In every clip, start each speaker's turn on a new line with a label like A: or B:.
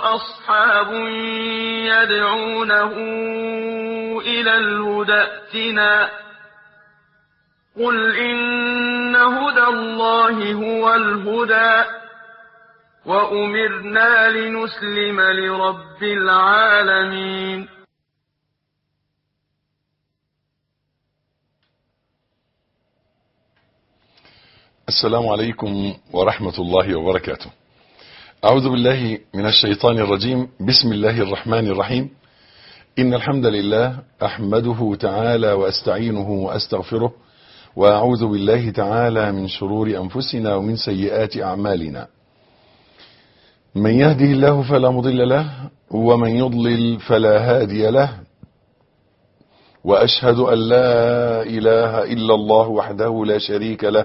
A: أصحاب يدعونه إلى الهدى ائتنا قل إن هدى الله هو الهدى وأمرنا لنسلم لرب العالمين
B: السلام عليكم ورحمة الله وبركاته أعوذ بالله من الشيطان الرجيم بسم الله الرحمن الرحيم إن الحمد لله أحمده تعالى وأستعينه وأستغفره وأعوذ بالله تعالى من شرور أنفسنا ومن سيئات أعمالنا من يهده الله فلا مضل له ومن يضلل فلا هادي له وأشهد أن لا إله إلا الله وحده لا شريك له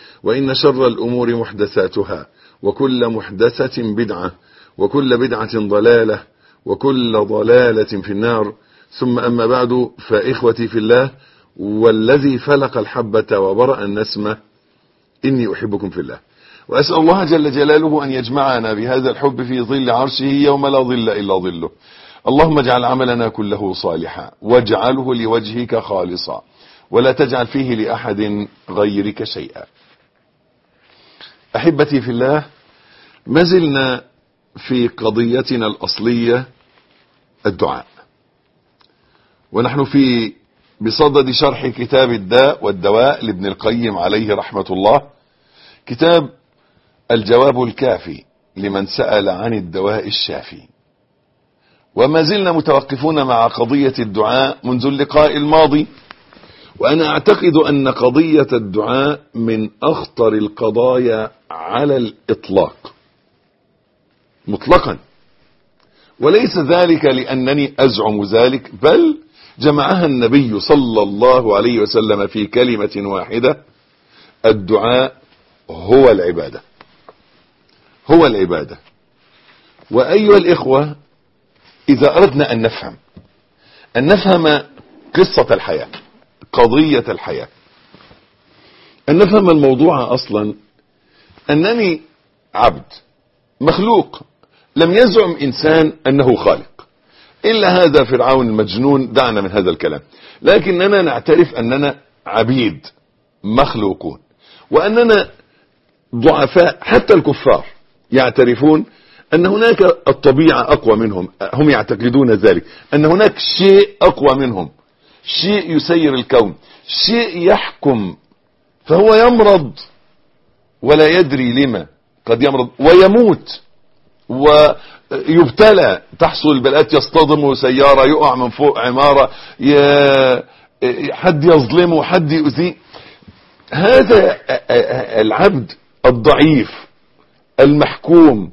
B: وإن شر الأمور محدثاتها وكل محدثة بدعة وكل بدعة ضلالة وكل ضلالة في النار ثم أما بعد فإخوتي في الله والذي فلق الحبة وبرأ النسمة إني أحبكم في الله وأسأل الله جل جلاله أن يجمعنا بهذا الحب في ظل عرشه يوم لا ظل إلا ظله اللهم اجعل عملنا كله صالحا واجعله لوجهك خالصا ولا تجعل فيه لأحد غيرك شيئا أحبتي في الله ما زلنا في قضيتنا الأصلية الدعاء ونحن في بصدد شرح كتاب الداء والدواء لابن القيم عليه رحمة الله كتاب الجواب الكافي لمن سأل عن الدواء الشافي وما زلنا متوقفون مع قضية الدعاء منذ اللقاء الماضي وأنا أعتقد أن قضية الدعاء من أخطر القضايا على الإطلاق مطلقا وليس ذلك لأنني أزعم ذلك بل جمعها النبي صلى الله عليه وسلم في كلمة واحدة الدعاء هو العبادة هو العبادة وأيها الإخوة إذا أردنا أن نفهم أن نفهم قصة الحياة قضية الحياة أن نفهم الموضوع أصلا أنني عبد مخلوق لم يزعم إنسان أنه خالق إلا هذا فرعون المجنون دعنا من هذا الكلام لكننا نعترف أننا عبيد مخلوقون وأننا ضعفاء حتى الكفار يعترفون أن هناك الطبيعة أقوى منهم هم يعتقدون ذلك أن هناك شيء أقوى منهم شيء يسير الكون شيء يحكم فهو يمرض ولا يدري لما قد يمرض ويموت ويبتلى تحصل البلاءات يصطدم سيارة يقع من فوق عمارة حد يظلمه حد يؤذيه هذا العبد الضعيف المحكوم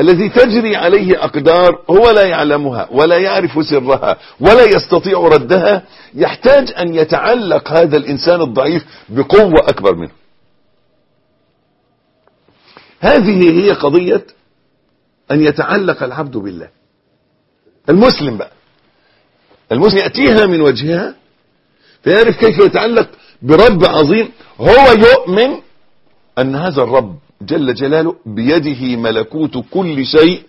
B: الذي تجري عليه أقدار هو لا يعلمها ولا يعرف سرها ولا يستطيع ردها يحتاج أن يتعلق هذا الإنسان الضعيف بقوة أكبر منه هذه هي قضية أن يتعلق العبد بالله المسلم بقى المسلم يأتيها من وجهها فيعرف كيف يتعلق برب عظيم هو يؤمن أن هذا الرب جل جلاله بيده ملكوت كل شيء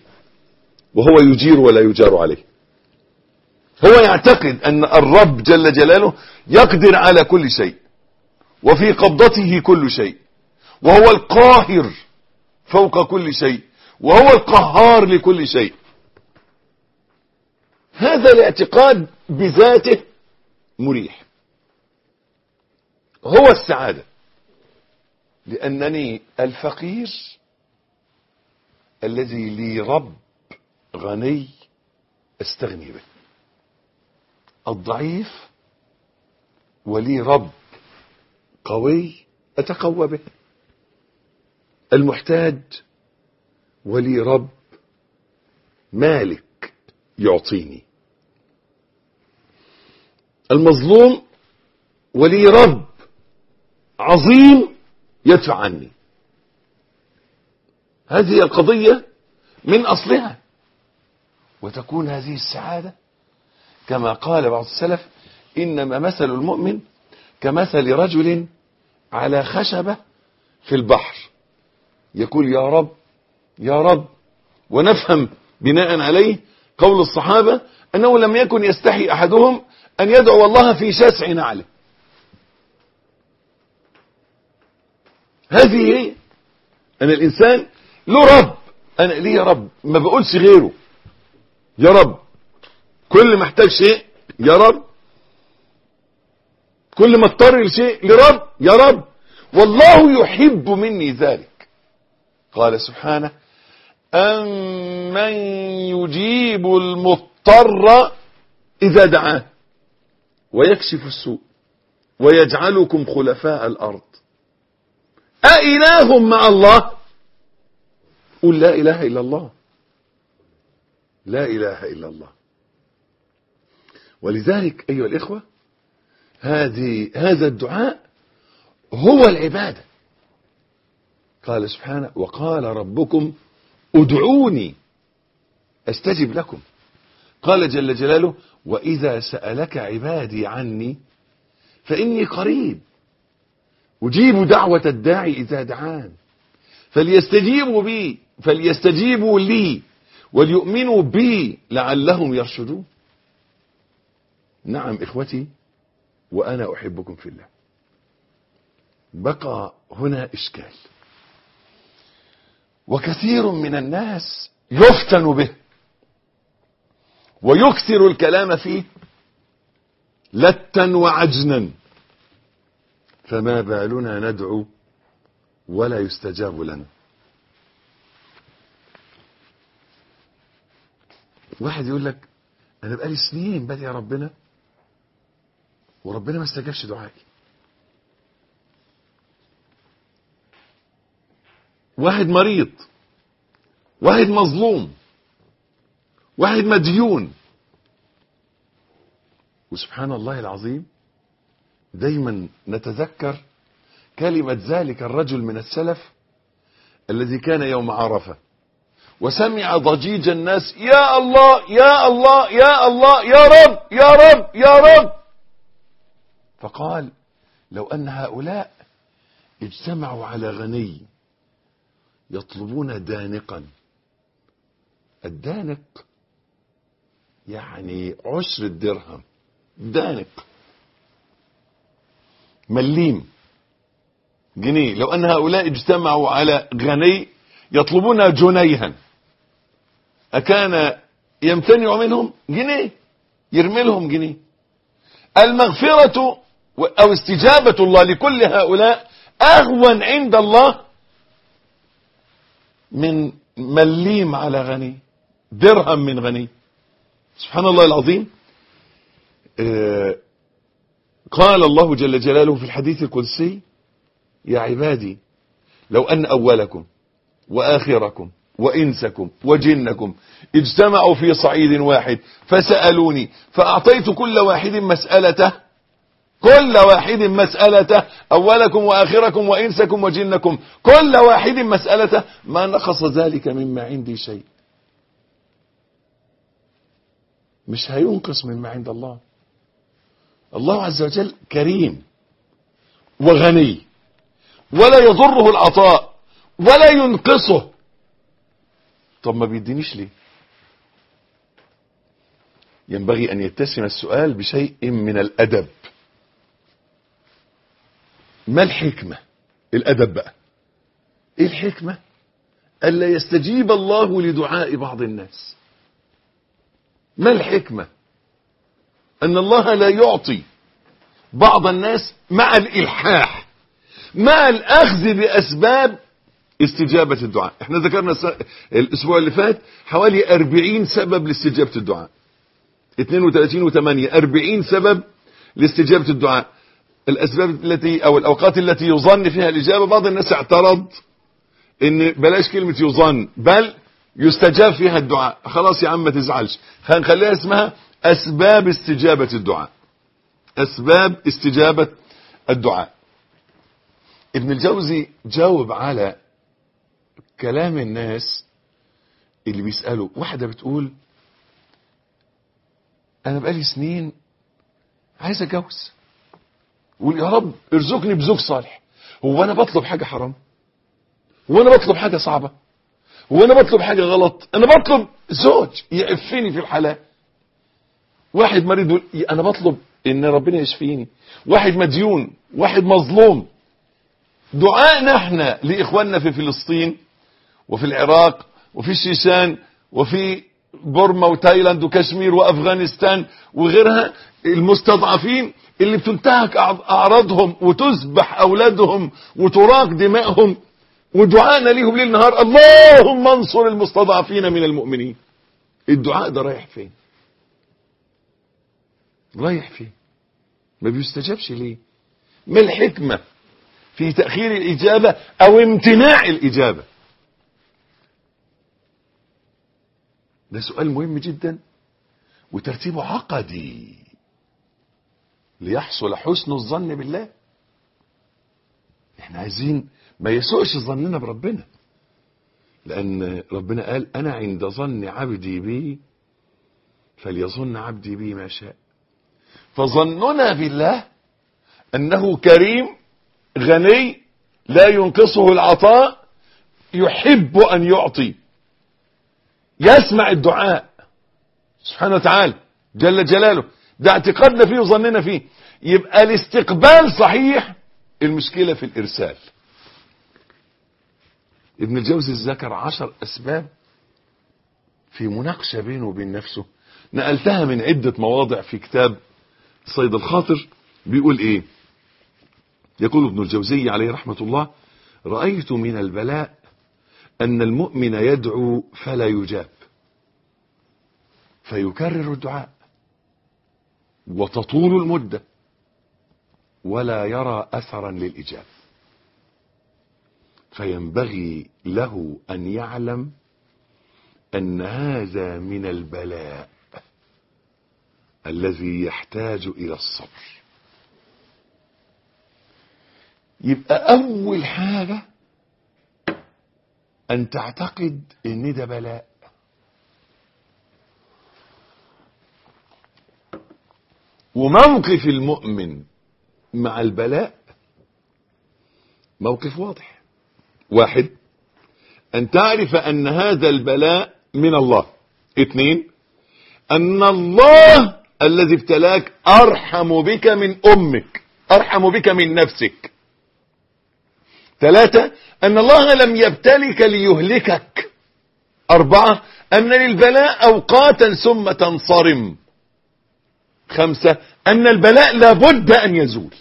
B: وهو يجير ولا يجار عليه هو يعتقد أن الرب جل جلاله يقدر على كل شيء وفي قبضته كل شيء وهو القاهر فوق كل شيء وهو القهار لكل شيء هذا الاعتقاد بذاته مريح هو السعادة لأنني الفقير الذي لي رب غني استغني به الضعيف ولي رب قوي أتقوى به المحتاج ولي رب مالك يعطيني المظلوم ولي رب عظيم يدفع عني هذه القضية من أصلها وتكون هذه السعادة كما قال بعض السلف إنما مثل المؤمن كمثل رجل على خشبة في البحر يقول يا رب يا رب ونفهم بناء عليه قول الصحابة أنه لم يكن يستحي أحدهم أن يدعو الله في شاسع نعله هذه هي أن الإنسان له رب أنا ليه يا رب ما بقولش غيره يا رب كل ما احتاج شيء يا رب كل ما اضطر لشيء لرب يا رب والله يحب مني ذلك قال سبحانه أمن يجيب المضطر إذا دعاه ويكشف السوء ويجعلكم خلفاء الأرض أإله مع الله قل لا إله إلا الله لا إله إلا الله ولذلك أيها الإخوة هذه هذا الدعاء هو العبادة قال سبحانه وقال ربكم ادعوني استجب لكم قال جل جلاله واذا سالك عبادي عني فاني قريب اجيب دعوه الداعي اذا دعان فليستجيبوا بي فليستجيبوا لي وليؤمنوا بي لعلهم يرشدون نعم اخوتي وانا احبكم في الله بقى هنا اشكال وكثير من الناس يفتن به ويكثر الكلام فيه لتا وعجنا فما بالنا ندعو ولا يستجاب لنا واحد يقول لك انا بقالي سنين بدعي ربنا وربنا ما استجابش دعائي واحد مريض واحد مظلوم واحد مديون وسبحان الله العظيم دايما نتذكر كلمة ذلك الرجل من السلف الذي كان يوم عرفة وسمع ضجيج الناس يا الله يا الله يا الله يا رب يا رب يا رب فقال لو أن هؤلاء اجتمعوا على غني يطلبون دانقا الدانق يعني عشر الدرهم دانق مليم جنيه لو أن هؤلاء اجتمعوا على غني يطلبون جنيها أكان يمتنع منهم جنيه يرمي لهم جنيه المغفرة أو استجابة الله لكل هؤلاء أهون عند الله من مليم على غني درهم من غني سبحان الله العظيم آه، قال الله جل جلاله في الحديث القدسي يا عبادي لو أن أولكم وآخركم وإنسكم وجنكم اجتمعوا في صعيد واحد فسألوني فأعطيت كل واحد مسألته كل واحد مسألته أولكم وآخركم وإنسكم وجنكم كل واحد مسألته ما نقص ذلك مما عندي شيء مش هينقص مما عند الله الله عز وجل كريم وغني ولا يضره العطاء ولا ينقصه طب ما بيدينيش ليه ينبغي أن يتسم السؤال بشيء من الأدب ما الحكمة الأدب بقى إيه الحكمة ألا يستجيب الله لدعاء بعض الناس ما الحكمة أن الله لا يعطي بعض الناس مع الإلحاح مع الأخذ بأسباب استجابة الدعاء احنا ذكرنا الأسبوع اللي فات حوالي 40 سبب لاستجابة الدعاء 32 و8 40 سبب لاستجابة الدعاء الأسباب التي أو الأوقات التي يظن فيها الإجابة بعض الناس اعترض إن بلاش كلمة يظن بل يستجاب فيها الدعاء خلاص يا عم ما تزعلش هنخليها اسمها أسباب استجابة الدعاء أسباب استجابة الدعاء ابن الجوزي جاوب على كلام الناس اللي بيسألوا واحدة بتقول أنا بقالي سنين عايز أتجوز يقول يا رب ارزقني بزوج صالح هو انا بطلب حاجه حرام هو انا بطلب حاجه صعبه هو انا بطلب حاجه غلط انا بطلب زوج يعفني في الحلال واحد مريض يقول إيه، انا بطلب ان ربنا يشفيني واحد مديون واحد مظلوم دعائنا احنا لاخواننا في فلسطين وفي العراق وفي الشيشان وفي بورما وتايلاند وكشمير وأفغانستان وغيرها المستضعفين اللي بتنتهك أعراضهم وتذبح أولادهم وتراق دمائهم ودعائنا ليهم ليل نهار اللهم انصر المستضعفين من المؤمنين الدعاء ده رايح فين رايح فين ما بيستجابش ليه ما الحكمة في تأخير الإجابة أو امتناع الإجابة ده سؤال مهم جدا وترتيبه عقدي ليحصل حسن الظن بالله احنا عايزين ما يسوءش ظننا بربنا لان ربنا قال انا عند ظن عبدي بي فليظن عبدي بي ما شاء فظننا بالله انه كريم غني لا ينقصه العطاء يحب ان يعطي يسمع الدعاء سبحانه وتعالى جل جلاله ده اعتقادنا فيه وظننا فيه يبقى الاستقبال صحيح المشكلة في الإرسال ابن الجوزي ذكر عشر أسباب في مناقشة بينه وبين نفسه نقلتها من عدة مواضع في كتاب صيد الخاطر بيقول إيه يقول ابن الجوزي عليه رحمة الله رأيت من البلاء أن المؤمن يدعو فلا يجاب فيكرر الدعاء وتطول المدة ولا يرى أثرا للإجابة فينبغي له أن يعلم أن هذا من البلاء الذي يحتاج إلى الصبر يبقى أول حاجة أن تعتقد إن ده بلاء وموقف المؤمن مع البلاء موقف واضح واحد أن تعرف أن هذا البلاء من الله اثنين أن الله الذي ابتلاك أرحم بك من أمك أرحم بك من نفسك ثلاثة أن الله لم يبتلك ليهلكك أربعة أن للبلاء أوقاتا ثم تنصرم خمسة أن البلاء لابد أن يزول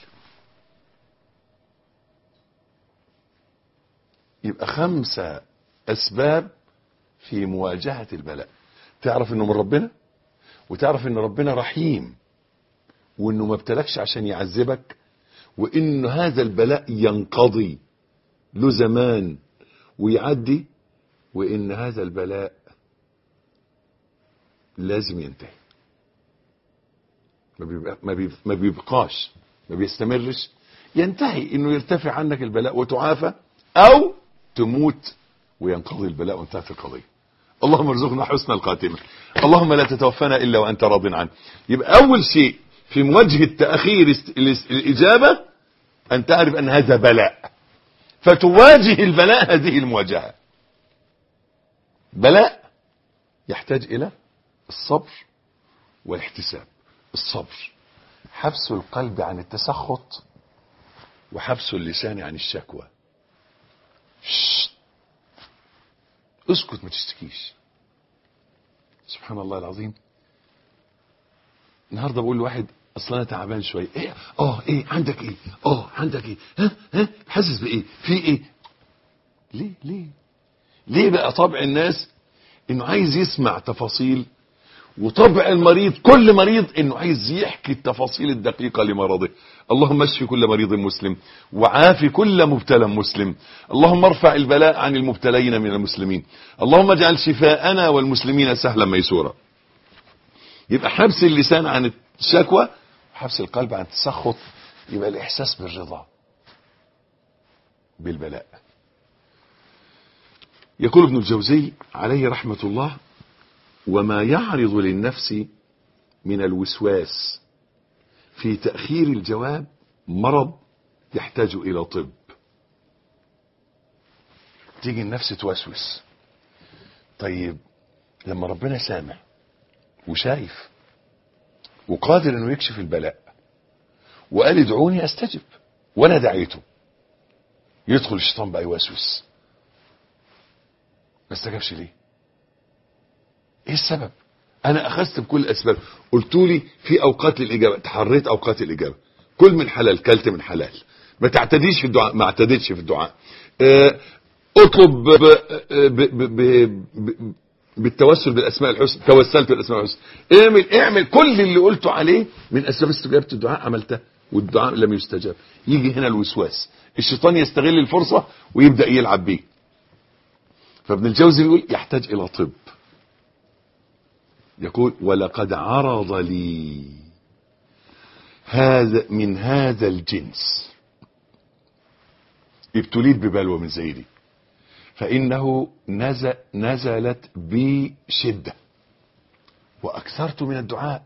B: يبقى خمسة أسباب في مواجهة البلاء تعرف أنه من ربنا وتعرف أن ربنا رحيم وأنه ما ابتلكش عشان يعذبك وأن هذا البلاء ينقضي له زمان ويعدي وإن هذا البلاء لازم ينتهي ما, بيبقى ما, بيبقى ما بيبقاش ما بيستمرش ينتهي انه يرتفع عنك البلاء وتعافى او تموت وينقضي البلاء وانتهت القضيه اللهم ارزقنا حسن الخاتمه اللهم لا تتوفنا الا وانت راض عنه يبقى اول شيء في مواجهه تاخير الاجابه ان تعرف ان هذا بلاء فتواجه البلاء هذه المواجهة بلاء يحتاج إلى الصبر والاحتساب الصبر حبس القلب عن التسخط وحبس اللسان عن الشكوى اسكت ما تشتكيش سبحان الله العظيم النهاردة بقول لواحد اصل انا تعبان شويه ايه اه ايه عندك ايه اه عندك ايه ها ها حاسس بايه في ايه ليه ليه ليه بقى طبع الناس انه عايز يسمع تفاصيل وطبع المريض كل مريض انه عايز يحكي التفاصيل الدقيقة لمرضه اللهم اشفي كل مريض مسلم وعاف كل مبتلى مسلم اللهم ارفع البلاء عن المبتلين من المسلمين اللهم اجعل شفاءنا والمسلمين سهلا ميسورا يبقى حبس اللسان عن الشكوى حبس القلب عن التسخط يبقى الإحساس بالرضا بالبلاء يقول ابن الجوزي عليه رحمة الله وما يعرض للنفس من الوسواس في تأخير الجواب مرض يحتاج إلى طب تيجي النفس توسوس طيب لما ربنا سامع وشايف وقادر انه يكشف البلاء وقال ادعوني استجب وانا دعيته يدخل الشيطان بقى يوسوس ما استجابش ليه ايه السبب انا اخذت بكل الاسباب قلت لي في اوقات للاجابه تحريت اوقات الاجابه كل من حلال كلت من حلال ما تعتديش في الدعاء ما اعتدتش في الدعاء آه، اطلب ب ب ب ب ب بالتوسل بالاسماء الحسنى توسلت بالاسماء الحسنى اعمل اعمل كل اللي قلته عليه من اسباب استجابه الدعاء عملته والدعاء لم يستجاب يجي هنا الوسواس الشيطان يستغل الفرصه ويبدا يلعب بيه فابن الجوزي بيقول يحتاج الى طب يقول ولقد عرض لي هذا من هذا الجنس ابتليت ببلوى من زي دي فإنه نزل نزلت بي شدة وأكثرت من الدعاء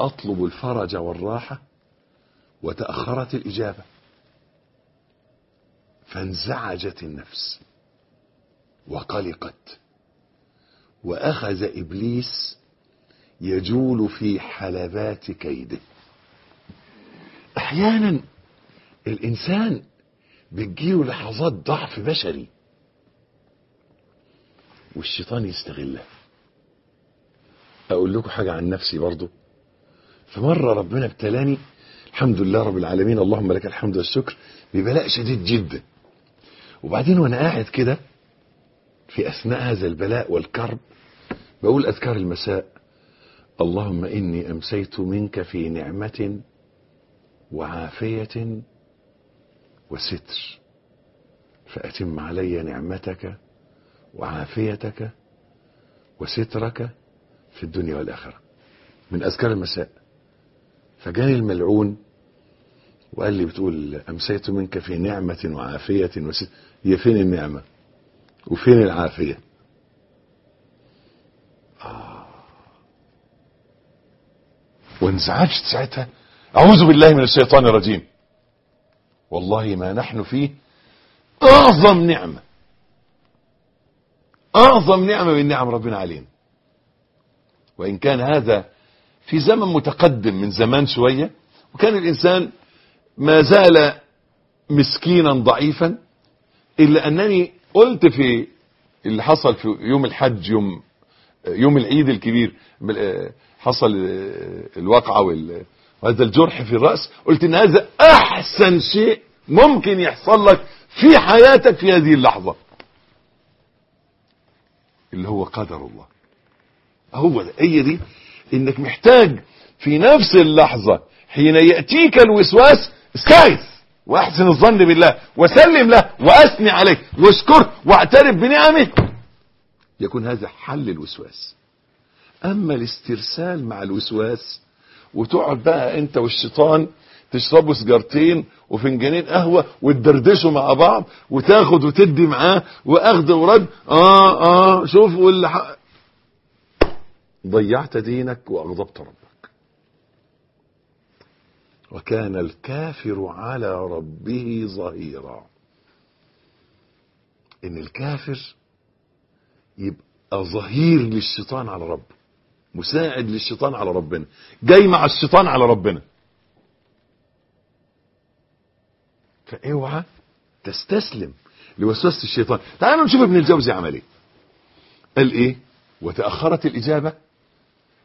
B: أطلب الفرج والراحة وتأخرت الإجابة فانزعجت النفس وقلقت وأخذ إبليس يجول في حلبات كيده أحيانا الإنسان بتجيله لحظات ضعف بشري والشيطان يستغلها اقول لكم حاجه عن نفسي برضو فمره ربنا ابتلاني الحمد لله رب العالمين اللهم لك الحمد والشكر ببلاء شديد جدا وبعدين وانا قاعد كده في اثناء هذا البلاء والكرب بقول اذكار المساء اللهم اني امسيت منك في نعمه وعافيه وستر فاتم علي نعمتك وعافيتك وسترك في الدنيا والآخرة من أذكار المساء فجاني الملعون وقال لي بتقول أمسيت منك في نعمة وعافية وستر هي فين النعمة وفين العافية آه. وانزعجت ساعتها أعوذ بالله من الشيطان الرجيم والله ما نحن فيه أعظم نعمة أعظم نعمة من نعم ربنا علينا وإن كان هذا في زمن متقدم من زمان شوية وكان الإنسان ما زال مسكينا ضعيفا إلا أنني قلت في اللي حصل في يوم الحج يوم يوم العيد الكبير حصل الواقعة وهذا الجرح في الرأس قلت ان هذا احسن شيء ممكن يحصل لك في حياتك في هذه اللحظة اللي هو قدر الله هو ده هي دي انك محتاج في نفس اللحظة حين يأتيك الوسواس استعذ واحسن الظن بالله وسلم له واثني عليه واشكره واعترف بنعمه يكون هذا حل الوسواس اما الاسترسال مع الوسواس وتقعد بقى انت والشيطان تشربوا سيجارتين وفنجانين قهوه وتدردشوا مع بعض وتاخد وتدي معاه واخد ورد اه اه شوفوا اللي حق ضيعت دينك واغضبت ربك وكان الكافر على ربه ظهيرا ان الكافر يبقى ظهير للشيطان على ربه مساعد للشيطان على ربنا جاي مع الشيطان على ربنا فاوعى تستسلم لوسوسه الشيطان تعالوا نشوف ابن الجوزي عمل ايه قال ايه وتاخرت الاجابه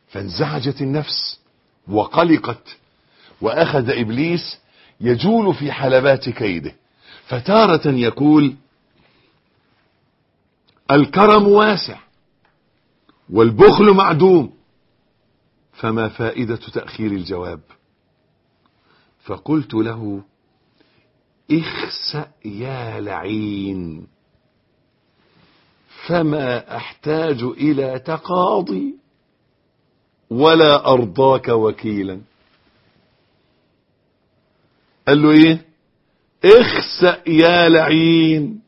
B: فانزعجت النفس وقلقت واخذ ابليس يجول في حلبات كيده فتاره يقول الكرم واسع والبخل معدوم فما فائده تاخير الجواب فقلت له اخسأ يا لعين فما أحتاج إلى تقاضي ولا أرضاك وكيلا قال له إيه اخسأ يا لعين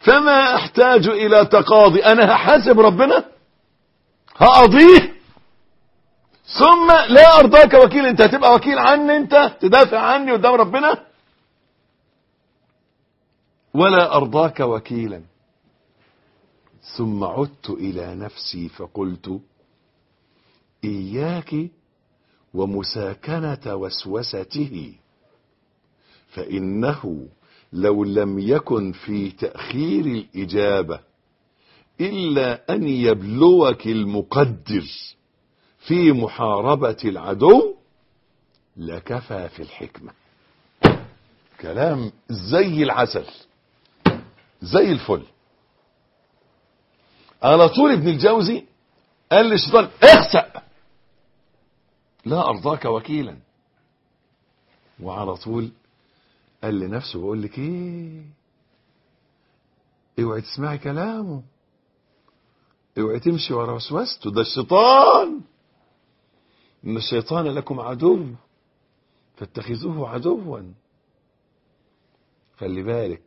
B: فما أحتاج إلى تقاضي أنا هحاسب ربنا هقضيه ثم لا أرضاك وكيل أنت هتبقى وكيل عني أنت تدافع عني قدام ربنا ولا أرضاك وكيلا ثم عدت إلى نفسي فقلت إياك ومساكنة وسوسته فإنه لو لم يكن في تأخير الإجابة إلا أن يبلوك المقدر في محاربة العدو لكفى في الحكمة كلام زي العسل زي الفل على طول ابن الجوزي قال للشيطان اخسأ لا أرضاك وكيلا وعلى طول قال لنفسه بقول لك ايه اوعي تسمعي كلامه اوعي تمشي ورا وسوسته ده الشيطان ان الشيطان لكم عدو فاتخذوه عدوا خلي بالك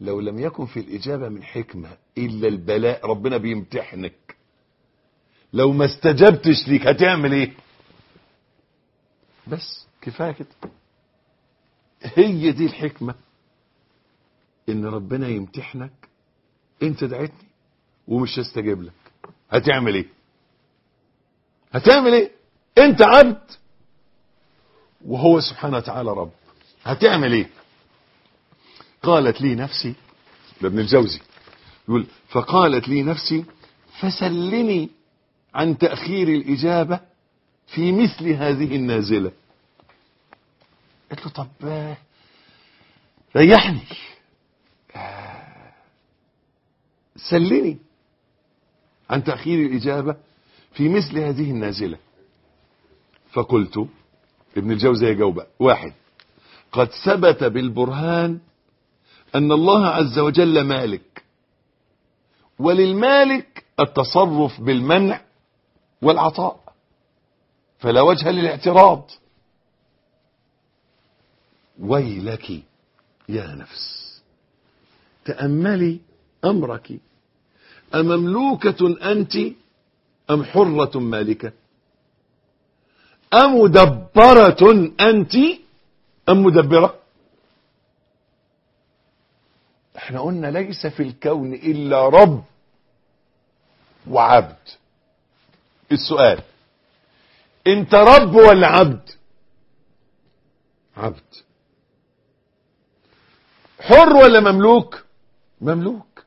B: لو لم يكن في الإجابة من حكمة إلا البلاء ربنا بيمتحنك لو ما استجبتش ليك هتعمل إيه بس كفاية كده هي دي الحكمة إن ربنا يمتحنك أنت دعيتني ومش هستجيب لك هتعمل إيه هتعمل إيه أنت عبد وهو سبحانه وتعالى رب هتعمل إيه قالت لي نفسي لابن الجوزي يقول فقالت لي نفسي فسلني عن تأخير الإجابة في مثل هذه النازلة قلت له طب ريحني سلني عن تأخير الإجابة في مثل هذه النازلة فقلت ابن الجوزي يجاوب واحد قد ثبت بالبرهان أن الله عز وجل مالك وللمالك التصرف بالمنع والعطاء فلا وجه للاعتراض ويلك يا نفس تأملي أمرك أمملوكة أنت أم حرة مالكة أمدبرة أنت أم مدبرة احنا قلنا ليس في الكون إلا رب وعبد السؤال انت رب ولا عبد عبد حر ولا مملوك مملوك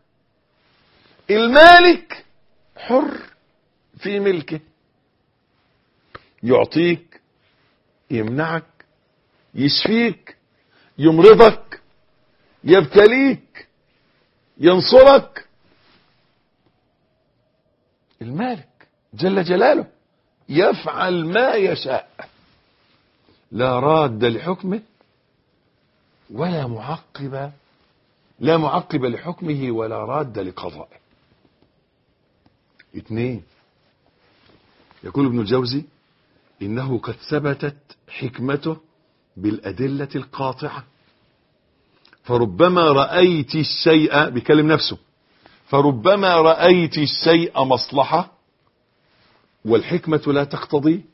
B: المالك حر في ملكه يعطيك يمنعك يشفيك يمرضك يبتليك ينصرك المالك جل جلاله يفعل ما يشاء لا راد لحكمه ولا معقب لا معقب لحكمه ولا راد لقضائه اثنين يقول ابن الجوزي انه قد ثبتت حكمته بالادله القاطعه فربما رأيت الشيء بيكلم نفسه فربما رأيت الشيء مصلحة والحكمة لا تقتضي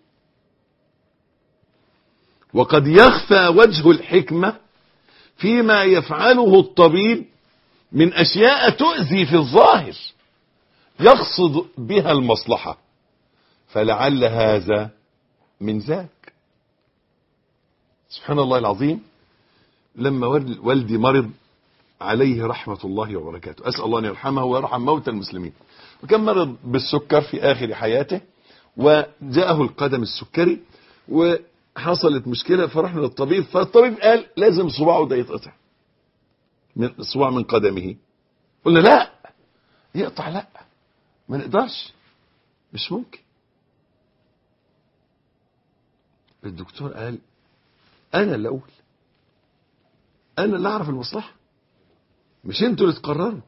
B: وقد يخفى وجه الحكمة فيما يفعله الطبيب من أشياء تؤذي في الظاهر يقصد بها المصلحة فلعل هذا من ذاك سبحان الله العظيم لما والدي مرض عليه رحمة الله وبركاته أسأل الله أن يرحمه ويرحم موتى المسلمين وكان مرض بالسكر في آخر حياته وجاءه القدم السكري وحصلت مشكلة فرحنا للطبيب فالطبيب قال لازم صباعه ده يتقطع من صباع من قدمه قلنا لا يقطع لا ما نقدرش مش ممكن الدكتور قال أنا الأول أنا اللي أعرف المصلحة مش أنتوا اللي تقرروا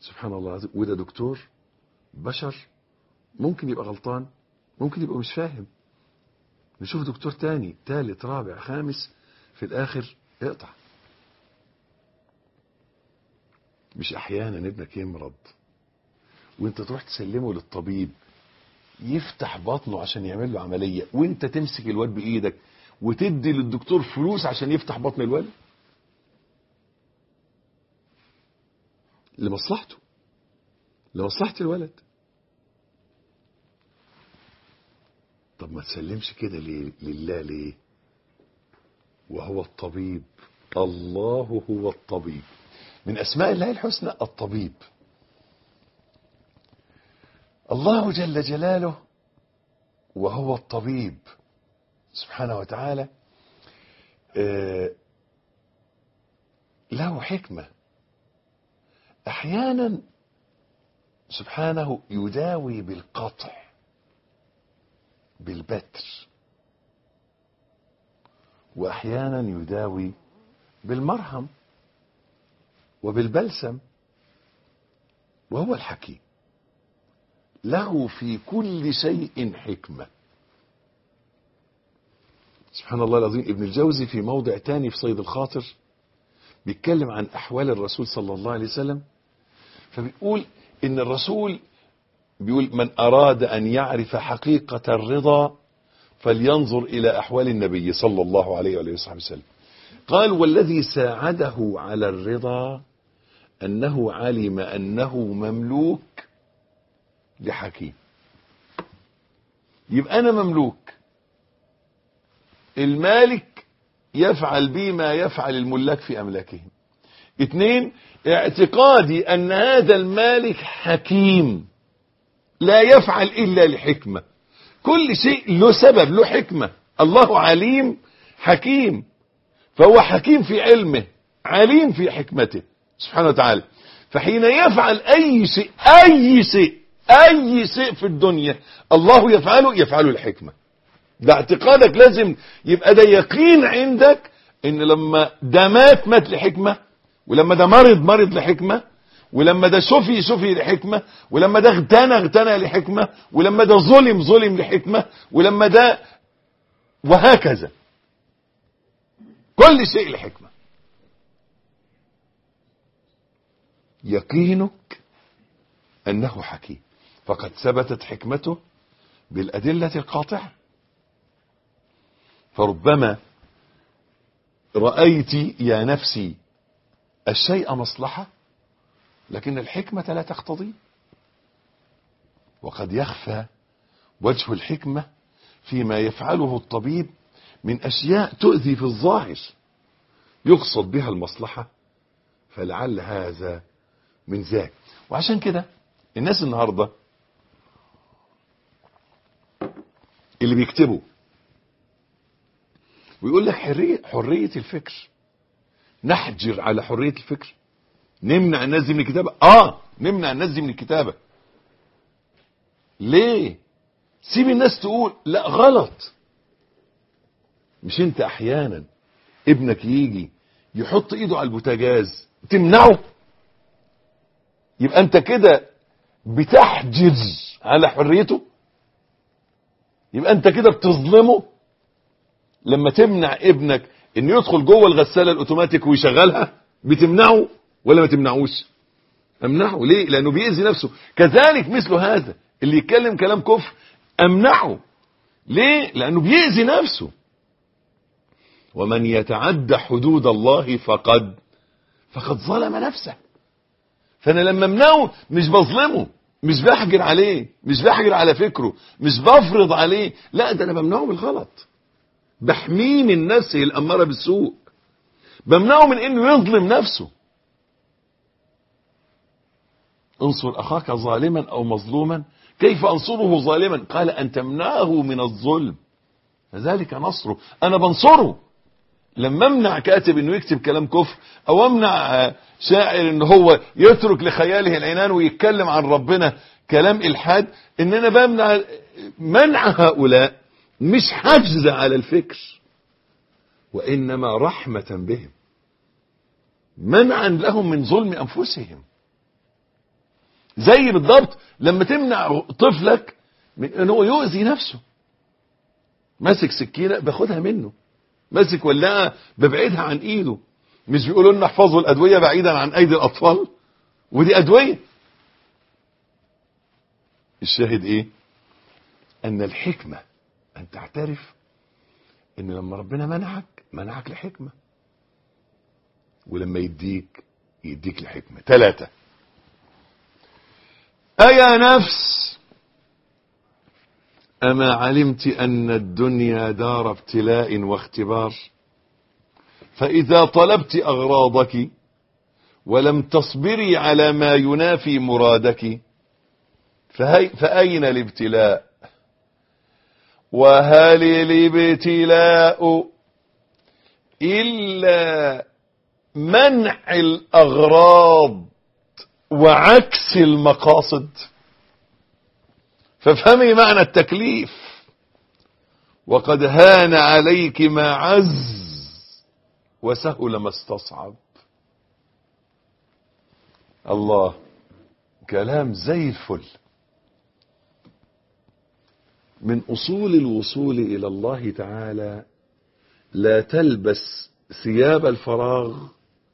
B: سبحان الله العظيم وده دكتور بشر ممكن يبقى غلطان ممكن يبقى مش فاهم نشوف دكتور تاني تالت رابع خامس في الآخر اقطع مش أحيانا ابنك يمرض وانت تروح تسلمه للطبيب يفتح بطنه عشان يعمل له عملية وانت تمسك الواد بإيدك وتدي للدكتور فلوس عشان يفتح بطن الولد لمصلحته لمصلحة الولد طب ما تسلمش كده لله ليه وهو الطبيب الله هو الطبيب من اسماء الله الحسنى الطبيب الله جل جلاله وهو الطبيب سبحانه وتعالى آه، له حكمة أحيانا سبحانه يداوي بالقطع بالبتر وأحيانا يداوي بالمرهم وبالبلسم وهو الحكيم له في كل شيء حكمه سبحان الله العظيم ابن الجوزي في موضع تاني في صيد الخاطر بيتكلم عن أحوال الرسول صلى الله عليه وسلم فبيقول إن الرسول بيقول من أراد أن يعرف حقيقة الرضا فلينظر إلى أحوال النبي صلى الله عليه وآله وصحبه وسلم قال والذي ساعده على الرضا أنه علم أنه مملوك لحكيم يبقى أنا مملوك المالك يفعل به ما يفعل الملاك في أملاكهم اثنين اعتقادي أن هذا المالك حكيم لا يفعل إلا لحكمة كل شيء له سبب له حكمة الله عليم حكيم فهو حكيم في علمه عليم في حكمته سبحانه وتعالى فحين يفعل أي شيء أي شيء أي شيء في الدنيا الله يفعله يفعله الحكمة ده اعتقادك لازم يبقى ده يقين عندك ان لما ده مات مات لحكمة ولما ده مرض مرض لحكمة ولما ده سفي سفي لحكمة ولما ده اغتنى اغتنى لحكمة ولما ده ظلم ظلم لحكمة ولما ده وهكذا كل شيء لحكمة يقينك أنه حكيم فقد ثبتت حكمته بالأدلة القاطعة فربما رأيت يا نفسي الشيء مصلحة لكن الحكمة لا تقتضي وقد يخفى وجه الحكمة فيما يفعله الطبيب من أشياء تؤذي في الظاهر يقصد بها المصلحة فلعل هذا من ذاك وعشان كده الناس النهاردة اللي بيكتبوا ويقول لك حرية, حرية الفكر نحجر على حرية الفكر نمنع الناس دي من الكتابة اه نمنع الناس دي من الكتابة ليه سيب الناس تقول لا غلط مش انت احيانا ابنك يجي يحط ايده على البوتاجاز تمنعه يبقى انت كده بتحجز على حريته يبقى انت كده بتظلمه لما تمنع ابنك انه يدخل جوه الغساله الاوتوماتيك ويشغلها بتمنعه ولا ما تمنعوش امنعه ليه لانه بيأذي نفسه كذلك مثل هذا اللي يتكلم كلام كفر امنعه ليه لانه بيأذي نفسه ومن يتعدى حدود الله فقد فقد ظلم نفسه فانا لما امنعه مش بظلمه مش بحجر عليه مش بحجر على فكره مش بفرض عليه لا ده انا بمنعه بالغلط بحميه من نفسه الأمارة بالسوء بمنعه من انه يظلم نفسه انصر اخاك ظالما او مظلوما كيف انصره ظالما قال ان تمنعه من الظلم فذلك نصره انا بنصره لما امنع كاتب انه يكتب كلام كفر او امنع شاعر ان هو يترك لخياله العنان ويتكلم عن ربنا كلام الحاد ان انا بمنع منع هؤلاء مش حجز على الفكر وإنما رحمة بهم منعا لهم من ظلم أنفسهم زي بالضبط لما تمنع طفلك من ان هو يؤذي نفسه ماسك سكينه باخدها منه ماسك ولاعه ببعدها عن ايده مش بيقولوا لنا احفظوا الادويه بعيدا عن ايدي الاطفال ودي ادويه الشاهد ايه ان الحكمه أن تعترف إن لما ربنا منعك منعك لحكمة ولما يديك يديك لحكمة ثلاثة أيا نفس أما علمت أن الدنيا دار ابتلاء واختبار فإذا طلبت أغراضك ولم تصبري على ما ينافي مرادك فأين الابتلاء وهل الابتلاء إلا منع الأغراض وعكس المقاصد فافهمي معنى التكليف وقد هان عليك ما عز وسهل ما استصعب الله كلام زي الفل من أصول الوصول إلى الله تعالى لا تلبس ثياب الفراغ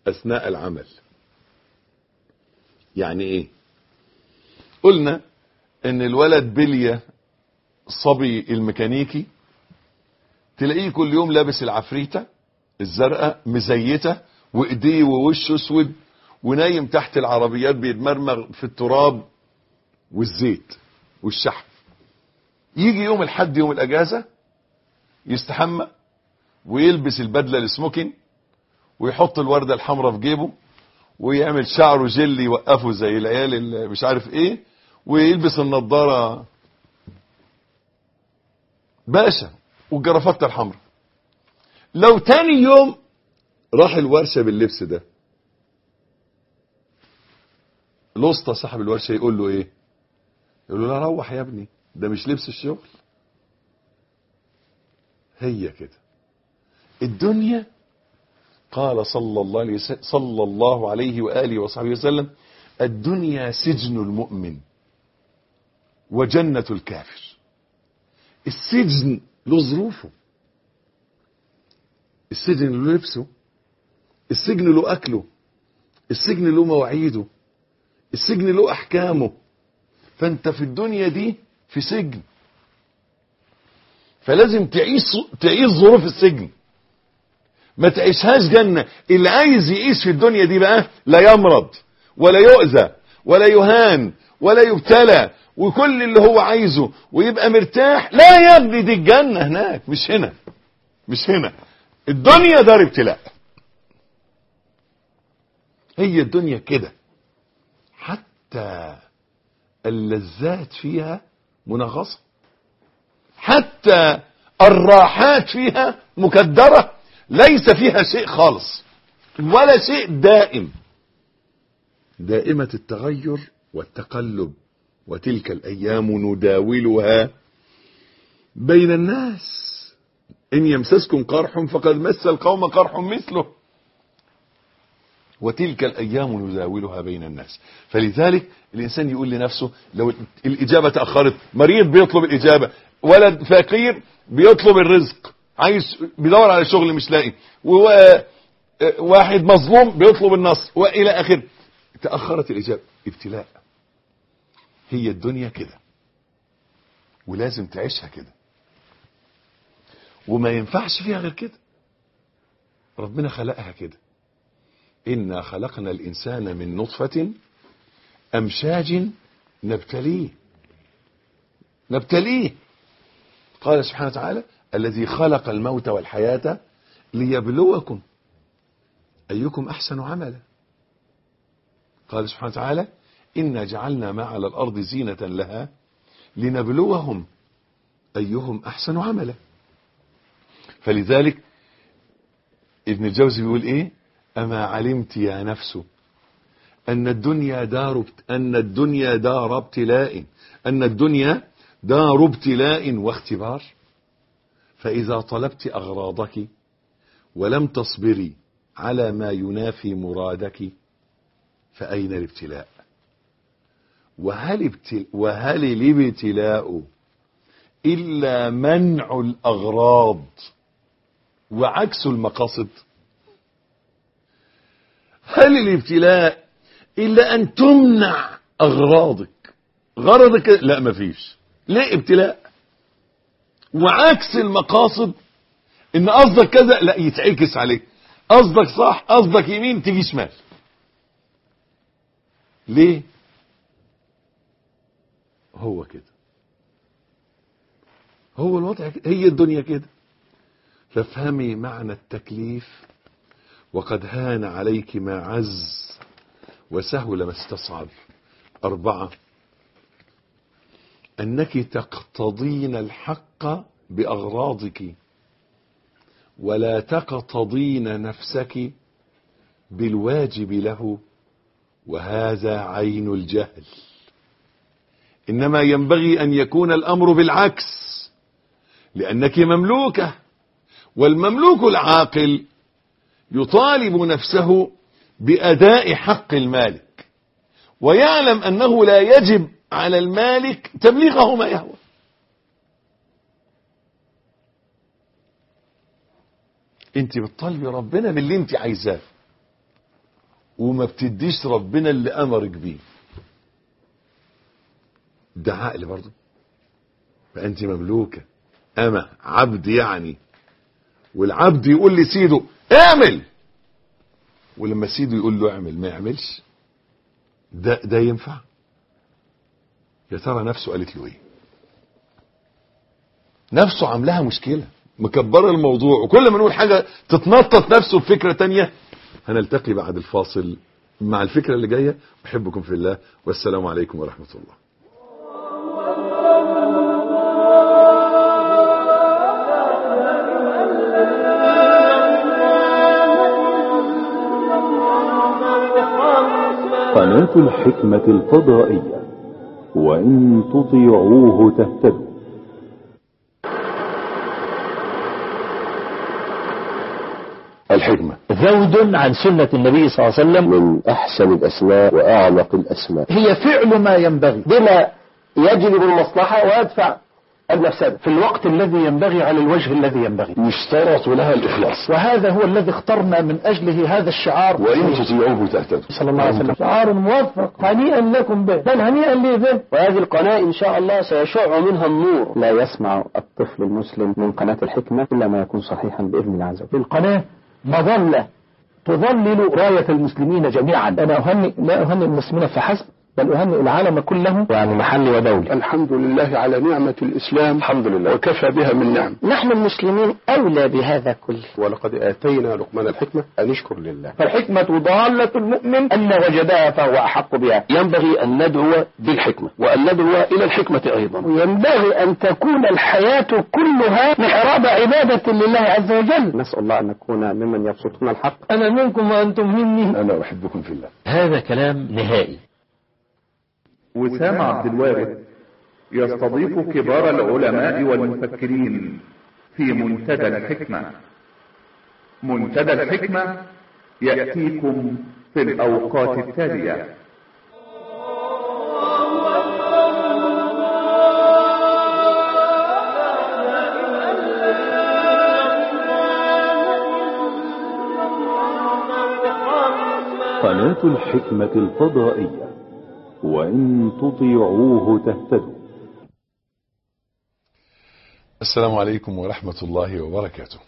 B: أثناء العمل يعني إيه قلنا إن الولد بلية صبي الميكانيكي تلاقيه كل يوم لابس العفريتة الزرقاء مزيتة وإيديه ووشه أسود ونايم تحت العربيات بيتمرمغ في التراب والزيت والشحم يجي يوم الحد يوم الاجازه يستحمى ويلبس البدله السموكين ويحط الورده الحمراء في جيبه ويعمل شعره جل يوقفه زي العيال اللي مش عارف ايه ويلبس النضاره باشا والجرافات الحمراء لو تاني يوم راح الورشه باللبس ده الوسطى صاحب الورشه يقول له ايه يقول له لا روح يا ابني ده مش لبس الشغل هي كده الدنيا قال صلى الله عليه صلى الله عليه واله وصحبه وسلم الدنيا سجن المؤمن وجنة الكافر السجن له ظروفه السجن له لبسه السجن له أكله السجن له مواعيده السجن له أحكامه فأنت في الدنيا دي في سجن فلازم تعيش تعيش ظروف السجن ما تعيشهاش جنة اللي عايز يعيش في الدنيا دي بقى لا يمرض ولا يؤذى ولا يهان ولا يبتلى وكل اللي هو عايزه ويبقى مرتاح لا يا ابني دي الجنة هناك مش هنا مش هنا الدنيا دار ابتلاء هي الدنيا كده حتى اللذات فيها منغصة حتى الراحات فيها مكدرة ليس فيها شيء خالص ولا شيء دائم دائمة التغير والتقلب وتلك الأيام نداولها بين الناس إن يمسسكم قرح فقد مس القوم قرح مثله وتلك الأيام نزاولها بين الناس فلذلك الإنسان يقول لنفسه لو الإجابة تأخرت مريض بيطلب الإجابة ولد فقير بيطلب الرزق عايز بيدور على شغل مش لاقي وواحد آه، مظلوم بيطلب النصر وإلى آخره تأخرت الإجابة ابتلاء هي الدنيا كده ولازم تعيشها كده وما ينفعش فيها غير كده ربنا خلقها كده إنا خلقنا الإنسان من نطفة أمشاج نبتليه نبتليه قال سبحانه وتعالى الذي خلق الموت والحياة ليبلوكم أيكم أحسن عملا قال سبحانه وتعالى إنا جعلنا ما على الأرض زينة لها لنبلوهم أيهم أحسن عملا فلذلك ابن الجوزي بيقول إيه أما علمت يا نفس أن الدنيا دار أن الدنيا دار ابتلاء أن الدنيا دار ابتلاء واختبار فإذا طلبت أغراضك ولم تصبري على ما ينافي مرادك فأين الابتلاء وهل, ابتل وهل الابتلاء إلا منع الأغراض وعكس المقاصد هل الابتلاء إلا أن تمنع أغراضك غرضك لا مفيش ليه ابتلاء وعكس المقاصد ان قصدك كذا لا يتعكس عليك قصدك صح قصدك يمين تيجي شمال ليه هو كده هو الوضع كده هي الدنيا كده فافهمي معنى التكليف وقد هان عليك ما عز وسهل ما استصعب أربعة أنك تقتضين الحق بأغراضك ولا تقتضين نفسك بالواجب له وهذا عين الجهل إنما ينبغي أن يكون الأمر بالعكس لأنك مملوكة والمملوك العاقل يطالب نفسه بأداء حق المالك ويعلم أنه لا يجب على المالك تبليغه ما يهوى انت بتطالبي ربنا باللي انت عايزاه وما بتديش ربنا اللي امرك بيه ده عقل برضه فانت مملوكه اما عبد يعني والعبد يقول لسيده اعمل ولما سيده يقول له اعمل ما يعملش ده ده ينفع يا ترى نفسه قالت له ايه نفسه عاملاها مشكله مكبره الموضوع وكل ما نقول حاجه تتنطط نفسه بفكره تانية هنلتقي بعد الفاصل مع الفكره اللي جايه احبكم في الله والسلام عليكم ورحمه الله آيات الحكمة الفضائية وإن تطيعوه تهتدوا الحكمة ذود عن سنة النبي صلى الله عليه وسلم من أحسن
A: الأسماء وأعلق الأسماء هي فعل ما ينبغي بما يجلب المصلحة ويدفع الوسادة في الوقت الذي ينبغي على الوجه الذي ينبغي يشترط لها الإخلاص وهذا هو الذي اخترنا من أجله هذا الشعار وإن تطيعوه
B: تهتدوا صلى الله عليه وسلم
A: شعار موفق هنيئا لكم به بل هنيئا لي به وهذه القناة إن شاء الله سيشع منها النور لا يسمع الطفل المسلم من قناة الحكمة إلا ما يكون صحيحا بإذن الله عز وجل القناة مظلة تظلل راية المسلمين جميعا أنا أهنئ لا أهنئ المسلمين فحسب بل أهنئ العالم كله يعني محلي ودولي الحمد لله على نعمة الإسلام الحمد لله وكفى بها من نعم نحن المسلمين أولى بهذا كله ولقد آتينا لقمان الحكمة أن نشكر لله فالحكمة ضالة المؤمن أن وجدها فهو أحق بها ينبغي أن ندعو بالحكمة وأن ندعو إلى الحكمة أيضا وينبغي أن تكون الحياة كلها محراب عبادة لله عز وجل نسأل الله أن نكون ممن يبسطون الحق أنا منكم وأنتم مني أنا أحبكم في الله هذا كلام نهائي وسام عبد الوارث يستضيف كبار العلماء والمفكرين في منتدى الحكمة منتدى الحكمة يأتيكم في الأوقات التالية قناة
B: الحكمة الفضائية وإن تطيعوه تهتدوا السلام عليكم ورحمة الله وبركاته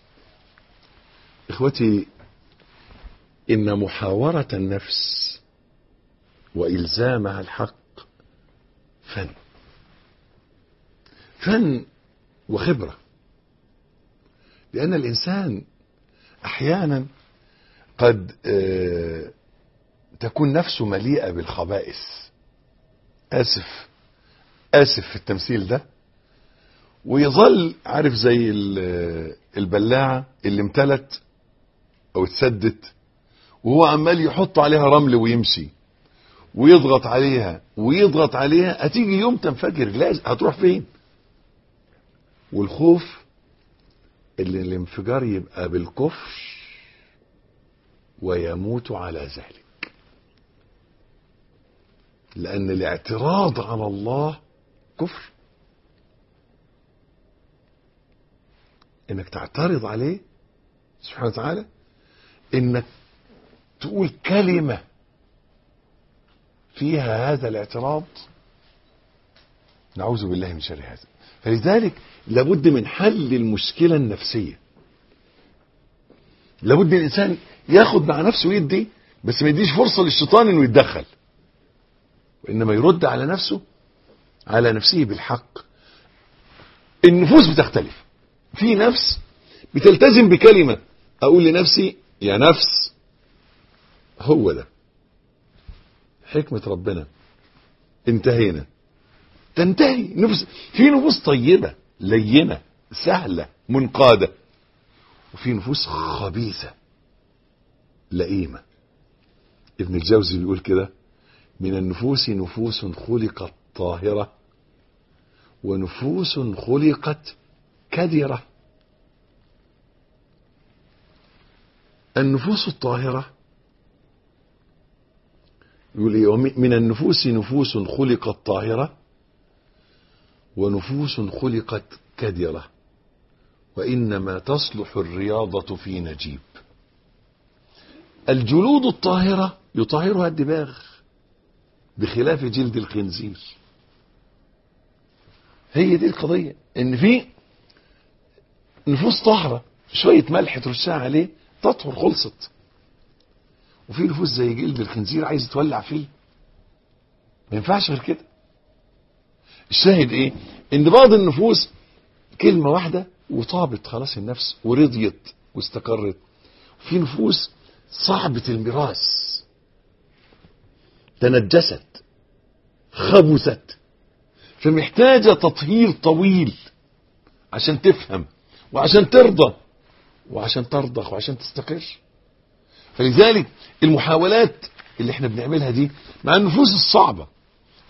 B: إخوتي إن محاورة النفس وإلزامها الحق فن فن وخبرة لأن الإنسان أحيانا قد آه، تكون نفسه مليئة بالخبائث اسف اسف في التمثيل ده ويظل عارف زي البلاعة اللي امتلت او اتسدت وهو عمال يحط عليها رمل ويمشي ويضغط عليها ويضغط عليها هتيجي يوم تنفجر لازم هتروح فين والخوف اللي الانفجار يبقى بالكفر ويموت على ذلك لأن الاعتراض على الله كفر انك تعترض عليه سبحانه وتعالى انك تقول كلمة فيها هذا الاعتراض نعوذ بالله من شر هذا فلذلك لابد من حل المشكلة النفسية لابد الانسان ياخد مع نفسه يدي بس ما يديش فرصة للشيطان انه يتدخل وإنما يرد على نفسه على نفسه بالحق النفوس بتختلف في نفس بتلتزم بكلمة أقول لنفسي يا نفس هو ده حكمة ربنا انتهينا تنتهي نفس في نفوس طيبة لينة سهلة منقادة وفي نفوس خبيثة لئيمة ابن الجوزي بيقول كده من النفوس نفوس خلقت طاهرة ونفوس خلقت كدرة النفوس الطاهرة يقول من النفوس نفوس خلقت طاهرة ونفوس خلقت كدرة وإنما تصلح الرياضة في نجيب الجلود الطاهرة يطهرها الدماغ بخلاف جلد الخنزير هي دي القضية ان في نفوس طاهرة شوية ملح ترشها عليه تطهر خلصت وفي نفوس زي جلد الخنزير عايز تولع فيه ما ينفعش غير كده الشاهد ايه ان بعض النفوس كلمة واحدة وطابت خلاص النفس ورضيت واستقرت في نفوس صعبة الميراث تنجست خبثت فمحتاجة تطهير طويل عشان تفهم وعشان ترضى وعشان ترضخ وعشان تستقر فلذلك المحاولات اللي احنا بنعملها دي مع النفوس الصعبة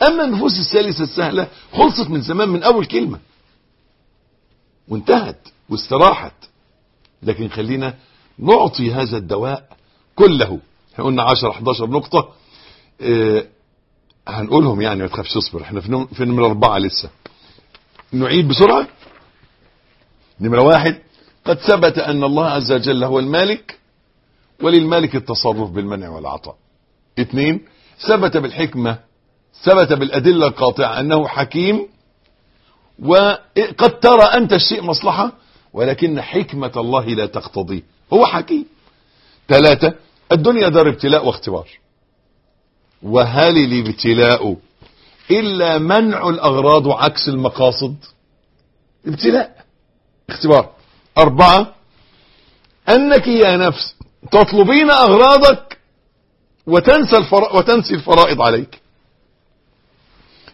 B: اما النفوس السلسة السهلة خلصت من زمان من اول كلمة وانتهت واستراحت لكن خلينا نعطي هذا الدواء كله احنا قلنا 10 11 نقطة آه، هنقولهم يعني ما تخافش اصبر احنا في, في نمرة أربعة لسه نعيد بسرعة نمرة واحد قد ثبت أن الله عز وجل هو المالك وللمالك التصرف بالمنع والعطاء اثنين ثبت بالحكمة ثبت بالأدلة القاطعة أنه حكيم وقد ترى أنت الشيء مصلحة ولكن حكمة الله لا تقتضيه هو حكيم ثلاثة الدنيا دار ابتلاء واختبار وهل الابتلاء إلا منع الأغراض عكس المقاصد ابتلاء اختبار أربعة أنك يا نفس تطلبين أغراضك وتنسى, الفر... وتنسي الفرائض عليك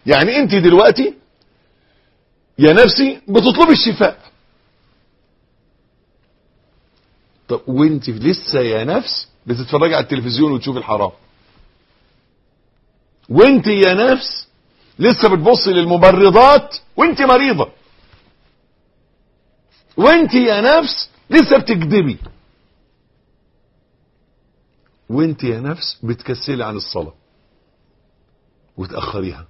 B: يعني أنت دلوقتي يا نفسي بتطلبي الشفاء طب وانت لسه يا نفس بتتفرج على التلفزيون وتشوف الحرام وانت يا نفس لسه بتبصي للمبرضات وانت مريضة وانت يا نفس لسه بتكذبي وانت يا نفس بتكسلي عن الصلاة وتأخريها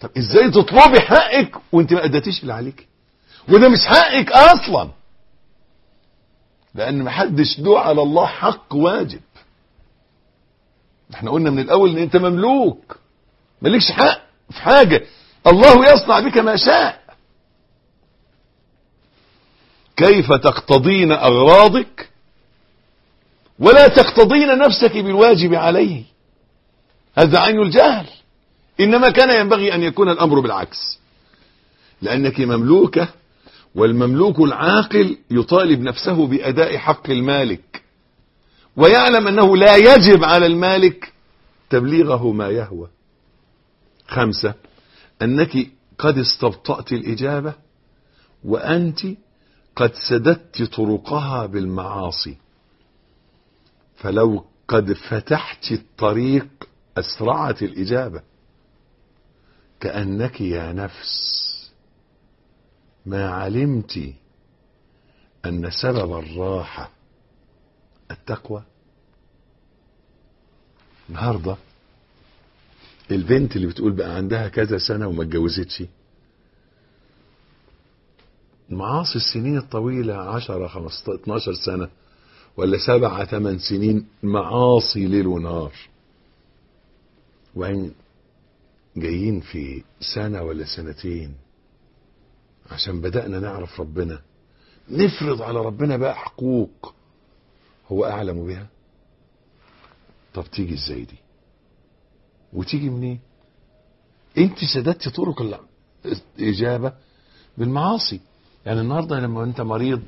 B: طب ازاي تطلبي حقك وانت ما اديتيش اللي عليك وده مش حقك اصلا لان محدش له على الله حق واجب احنا قلنا من الاول ان انت مملوك مالكش حق في حاجة الله يصنع بك ما شاء كيف تقتضين اغراضك ولا تقتضين نفسك بالواجب عليه هذا عين الجهل انما كان ينبغي ان يكون الامر بالعكس لانك مملوكه والمملوك العاقل يطالب نفسه بأداء حق المالك ويعلم أنه لا يجب على المالك تبليغه ما يهوى خمسة أنك قد استبطأت الإجابة وأنت قد سددت طرقها بالمعاصي فلو قد فتحت الطريق أسرعت الإجابة كأنك يا نفس ما علمت أن سبب الراحة التقوى النهارده البنت اللي بتقول بقى عندها كذا سنه وما اتجوزتش معاصي السنين الطويلة 10 15 12 سنة ولا سبعة ثمان سنين معاصي ليل ونهار وبعدين جايين في سنة ولا سنتين عشان بدأنا نعرف ربنا نفرض على ربنا بقى حقوق هو أعلم بها طب تيجي ازاي دي وتيجي منين إيه؟ انت سددت طرق الاجابه بالمعاصي يعني النهارده لما انت مريض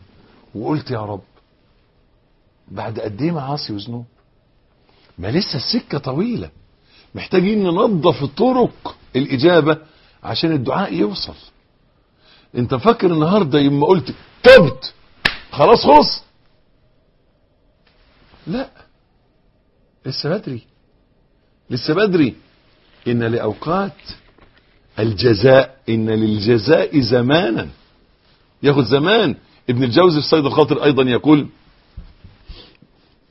B: وقلت يا رب بعد قد ايه معاصي وذنوب ما لسه السكه طويله محتاجين ننظف طرق الاجابه عشان الدعاء يوصل انت فاكر النهارده لما قلت تبت خلاص خلص لا لسه بدري لسه بدري إن لأوقات الجزاء إن للجزاء زمانا ياخذ زمان ابن الجوزي في صيد الخاطر أيضا يقول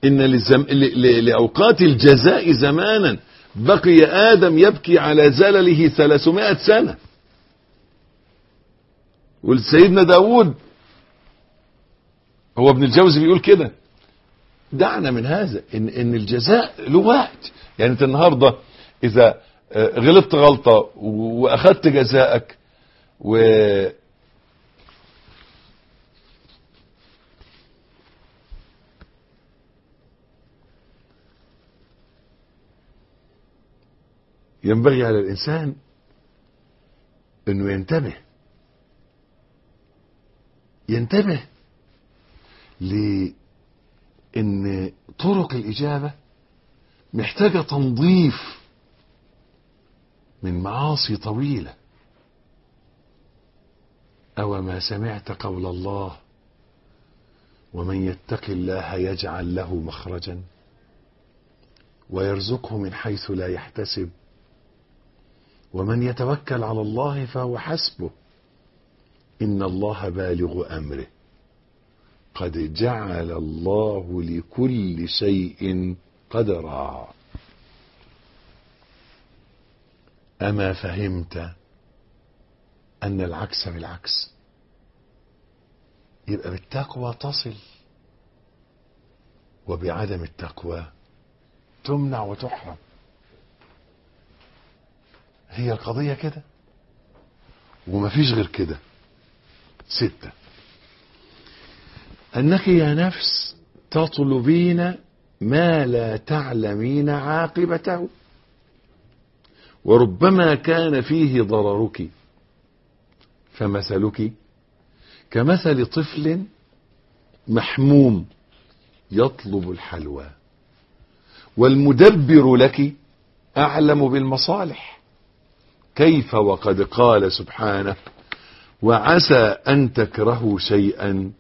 B: إن لزم... ل... لأوقات الجزاء زمانا بقي آدم يبكي على زلله 300 سنة ولسيدنا داود هو ابن الجوزي بيقول كده دعنا من هذا ان ان الجزاء له وقت يعني انت النهارده اذا آه، غلطت غلطه واخدت جزائك و ينبغي على الانسان انه ينتبه ينتبه ليه ان طرق الاجابه محتاجه تنظيف من معاصي طويله او ما سمعت قول الله ومن يتق الله يجعل له مخرجا ويرزقه من حيث لا يحتسب ومن يتوكل على الله فهو حسبه ان الله بالغ امره قد جعل الله لكل شيء قدرا أما فهمت أن العكس بالعكس يبقى بالتقوى تصل وبعدم التقوى تمنع وتحرم هي القضية كده ومفيش غير كده ستة أنك يا نفس تطلبين ما لا تعلمين عاقبته وربما كان فيه ضررك فمثلك كمثل طفل محموم يطلب الحلوى والمدبر لك أعلم بالمصالح كيف وقد قال سبحانه وعسى أن تكرهوا شيئا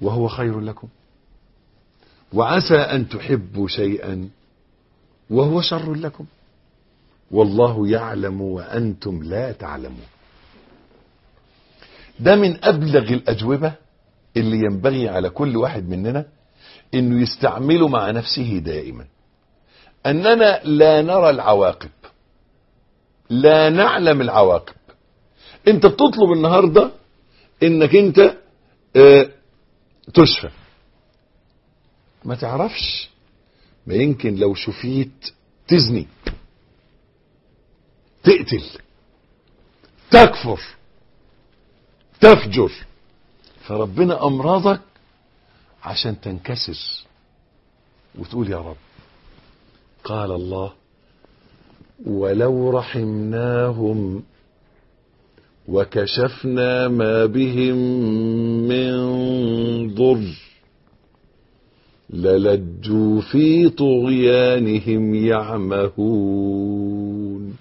B: وهو خير لكم وعسى أن تحبوا شيئا وهو شر لكم والله يعلم وأنتم لا تعلمون ده من أبلغ الأجوبة اللي ينبغي على كل واحد مننا انه يستعمله مع نفسه دائما اننا لا نرى العواقب لا نعلم العواقب انت بتطلب النهارده انك انت اه تشفى ما تعرفش ما يمكن لو شفيت تزني تقتل تكفر تفجر فربنا امراضك عشان تنكسر وتقول يا رب قال الله ولو رحمناهم وكشفنا ما بهم من ضر للجوا في طغيانهم يعمهون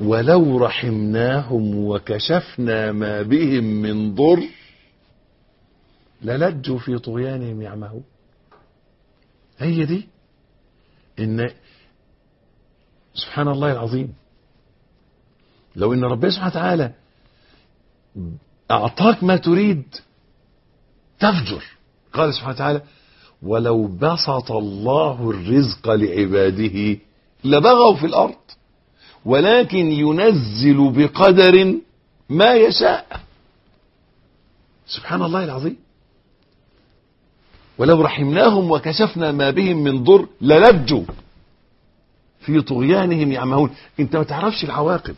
B: ولو رحمناهم وكشفنا ما بهم من ضر للجوا في طغيانهم يعمهون هي دي ان سبحان الله العظيم لو ان ربنا سبحانه وتعالى اعطاك ما تريد تفجر قال سبحانه وتعالى ولو بسط الله الرزق لعباده لبغوا في الارض ولكن ينزل بقدر ما يشاء سبحان الله العظيم ولو رحمناهم وكشفنا ما بهم من ضر للجوا في طغيانهم يعمهون انت ما تعرفش العواقب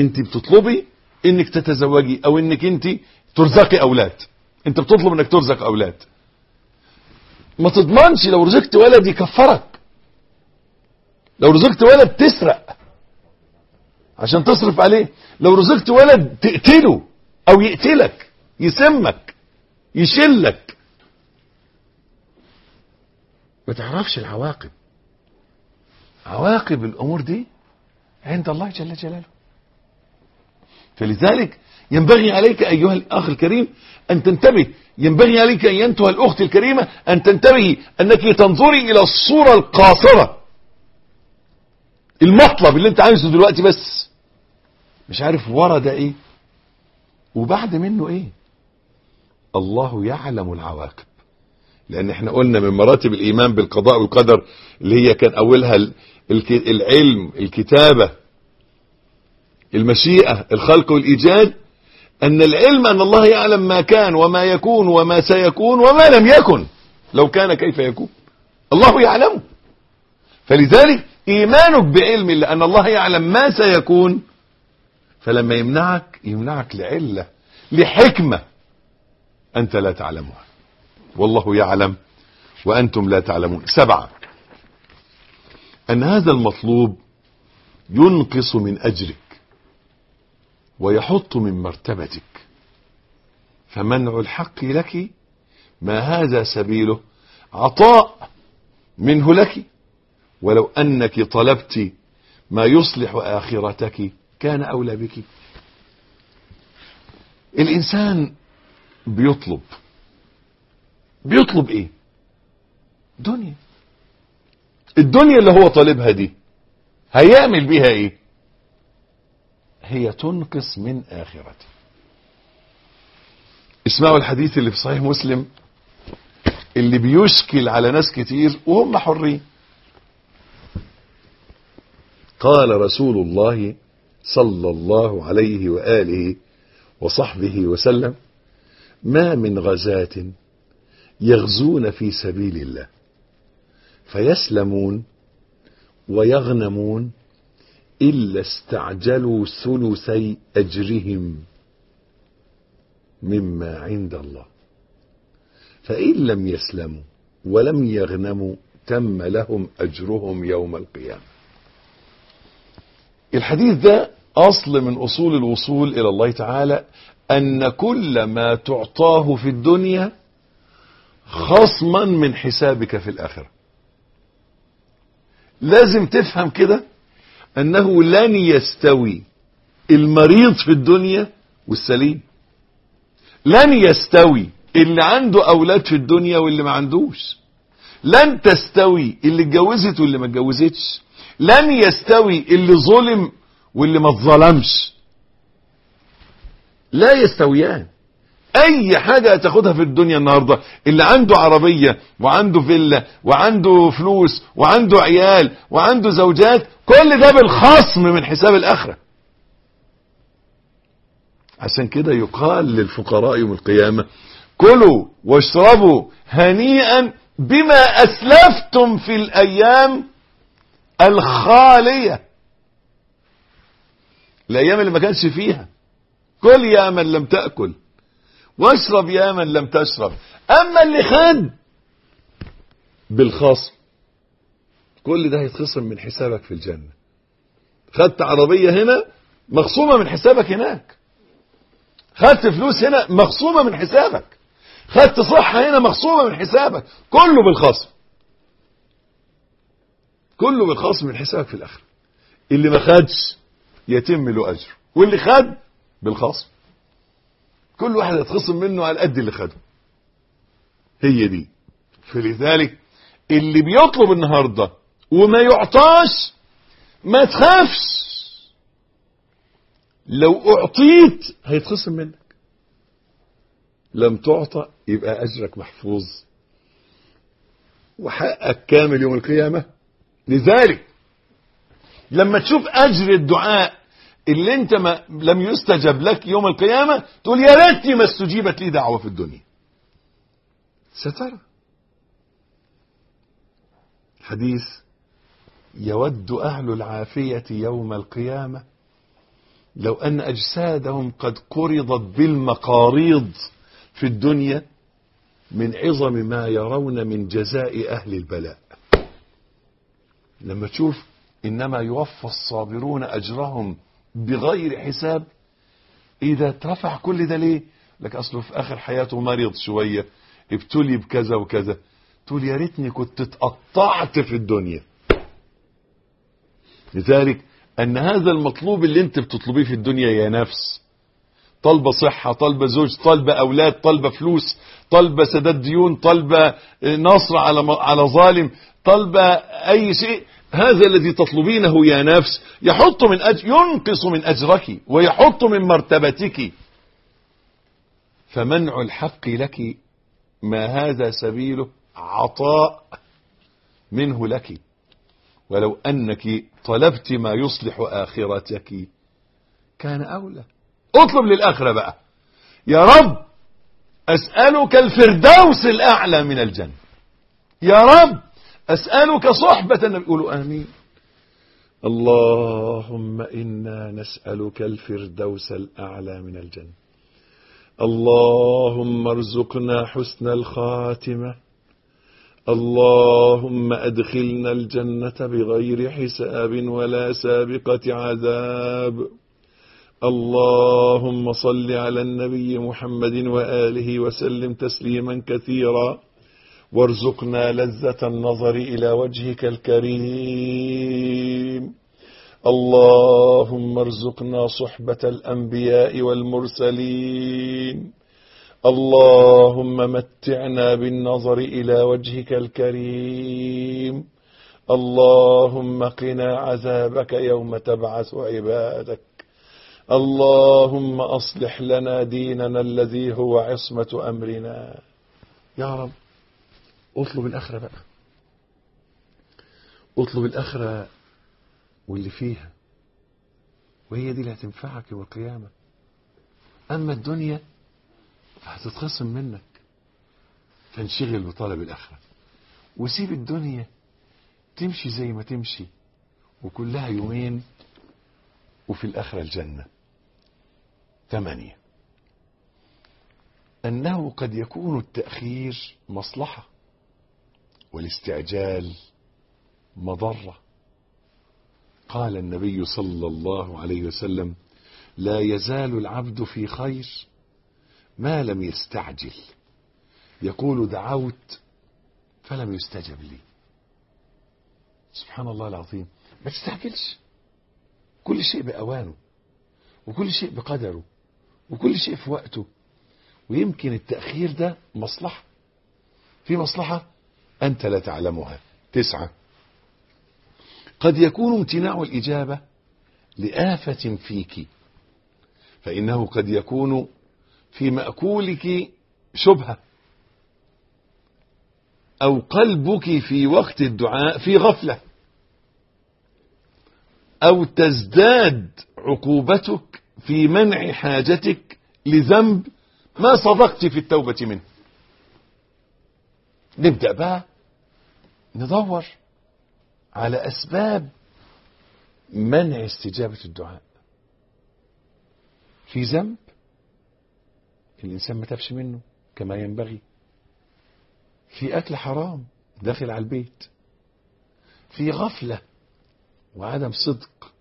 B: انت بتطلبي انك تتزوجي او انك انت ترزقي اولاد انت بتطلب انك ترزق اولاد ما تضمنش لو رزقت ولد يكفرك لو رزقت ولد تسرق عشان تصرف عليه لو رزقت ولد تقتله او يقتلك يسمك يشلك ما تعرفش العواقب عواقب الامور دي عند الله جل جلاله فلذلك ينبغي عليك أيها الأخ الكريم أن تنتبه ينبغي عليك أيتها الأخت الكريمة أن تنتبهي أنك تنظري إلى الصورة القاصرة المطلب اللي أنت عايزه دلوقتي بس مش عارف ورا ده إيه وبعد منه إيه الله يعلم العواقب لأن احنا قلنا من مراتب الإيمان بالقضاء والقدر اللي هي كان أولها العلم الكتابة المشيئة الخلق والإيجاد أن العلم أن الله يعلم ما كان وما يكون وما سيكون وما لم يكن لو كان كيف يكون الله يعلمه فلذلك إيمانك بعلم الله أن الله يعلم ما سيكون فلما يمنعك يمنعك لعلة لحكمة أنت لا تعلمها والله يعلم وأنتم لا تعلمون سبعة أن هذا المطلوب ينقص من أجرك ويحط من مرتبتك فمنع الحق لك ما هذا سبيله عطاء منه لك ولو أنك طلبت ما يصلح آخرتك كان أولى بك الإنسان بيطلب بيطلب إيه دنيا الدنيا اللي هو طالبها دي هيعمل بيها إيه هي تنقص من آخرته اسمعوا الحديث اللي في صحيح مسلم اللي بيشكل على ناس كتير وهم حرين قال رسول الله صلى الله عليه وآله وصحبه وسلم ما من غزاة يغزون في سبيل الله فيسلمون ويغنمون إلا استعجلوا ثلثي أجرهم مما عند الله فإن لم يسلموا ولم يغنموا تم لهم أجرهم يوم القيامة الحديث ده أصل من أصول الوصول إلى الله تعالى أن كل ما تعطاه في الدنيا خصما من حسابك في الآخرة لازم تفهم كده أنه لن يستوي المريض في الدنيا والسليم لن يستوي اللي عنده أولاد في الدنيا واللي ما عندوش لن تستوي اللي اتجوزت واللي ما اتجوزتش لن يستوي اللي ظلم واللي ما اتظلمش لا يستويان اي حاجة تاخدها في الدنيا النهاردة اللي عنده عربية وعنده فيلا وعنده فلوس وعنده عيال وعنده زوجات كل ده بالخصم من حساب الاخرة عشان كده يقال للفقراء يوم القيامة كلوا واشربوا هنيئا بما اسلفتم في الايام الخالية الايام اللي ما كانش فيها كل يا من لم تأكل واشرب يا من لم تشرب اما اللي خد بالخصم كل ده هيتخصم من حسابك في الجنة خدت عربية هنا مخصومة من حسابك هناك خدت فلوس هنا مخصومة من حسابك خدت صحة هنا مخصومة من حسابك كله بالخصم كله بالخصم من حسابك في الآخر اللي ما خدش يتم له أجر واللي خد بالخصم كل واحد هيتخصم منه على قد اللي خده هي دي فلذلك اللي بيطلب النهارده وما يعطاش ما تخافش لو اعطيت هيتخصم منك لم تعطى يبقى اجرك محفوظ وحقك كامل يوم القيامه لذلك لما تشوف اجر الدعاء اللي انت ما لم يستجب لك يوم القيامة تقول يا ريتني ما استجيبت لي دعوة في الدنيا سترى حديث يود أهل العافية يوم القيامة لو أن أجسادهم قد قرضت بالمقاريض في الدنيا من عظم ما يرون من جزاء أهل البلاء لما تشوف إنما يوفى الصابرون أجرهم بغير حساب اذا اترفع كل ده ليه لك اصله في اخر حياته مريض شوية ابتلي بكذا وكذا تقول يا ريتني كنت اتقطعت في الدنيا لذلك ان هذا المطلوب اللي انت بتطلبيه في الدنيا يا نفس طالبة صحة طالبة زوج طالبة أولاد طالبة فلوس طالبة سداد ديون طالبة نصر على على ظالم طالبة أي شيء هذا الذي تطلبينه يا نفس يحط من أجل ينقص من أجرك ويحط من مرتبتك فمنع الحق لك ما هذا سبيله عطاء منه لك ولو أنك طلبت ما يصلح آخرتك كان أولى اطلب للآخرة بقى يا رب أسألك الفردوس الأعلى من الجنة يا رب أسألك صحبة النبي يقولوا آمين اللهم إنا نسألك الفردوس الأعلى من الجنة اللهم ارزقنا حسن الخاتمة اللهم أدخلنا الجنة بغير حساب ولا سابقة عذاب اللهم صل على النبي محمد وآله وسلم تسليما كثيرا وارزقنا لذة النظر إلى وجهك الكريم اللهم ارزقنا صحبة الأنبياء والمرسلين اللهم متعنا بالنظر إلى وجهك الكريم اللهم قنا عذابك يوم تبعث عبادك اللهم أصلح لنا ديننا الذي هو عصمة أمرنا يا رب اطلب الآخرة بقى اطلب الآخرة واللي فيها وهي دي اللي هتنفعك يوم القيامة أما الدنيا فهتتخصم منك فانشغل بطلب الآخرة وسيب الدنيا تمشي زي ما تمشي وكلها يومين وفي الآخرة الجنة ثمانية أنه قد يكون التأخير مصلحة والاستعجال مضرة قال النبي صلى الله عليه وسلم لا يزال العبد في خير ما لم يستعجل يقول دعوت فلم يستجب لي سبحان الله العظيم ما تستعجلش كل شيء بأوانه وكل شيء بقدره وكل شيء في وقته ويمكن التأخير ده مصلحة في مصلحة أنت لا تعلمها تسعة قد يكون امتناع الإجابة لآفة فيك فإنه قد يكون في مأكولك شبهة أو قلبك في وقت الدعاء في غفلة أو تزداد عقوبتك في منع حاجتك لذنب ما صدقت في التوبة منه نبدأ بقى ندور على أسباب منع استجابة الدعاء في ذنب الإنسان ما تابش منه كما ينبغي في أكل حرام داخل على البيت في غفلة وعدم صدق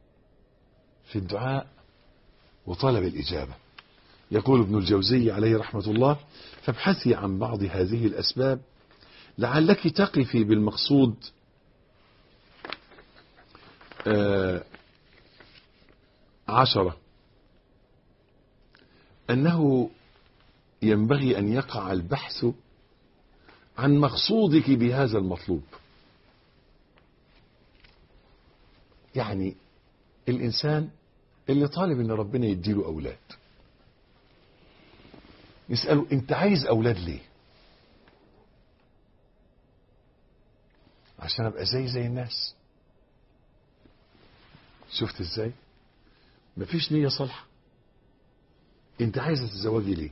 B: في الدعاء وطلب الإجابة يقول ابن الجوزي عليه رحمة الله فابحثي عن بعض هذه الأسباب لعلك تقفي بالمقصود آه، عشرة أنه ينبغي أن يقع البحث عن مقصودك بهذا المطلوب يعني الإنسان اللي طالب أن ربنا يديله أولاد يسأله أنت عايز أولاد ليه عشان ابقى زي زي الناس شفت ازاي مفيش نية صالحة انت عايز تتزوجي ليه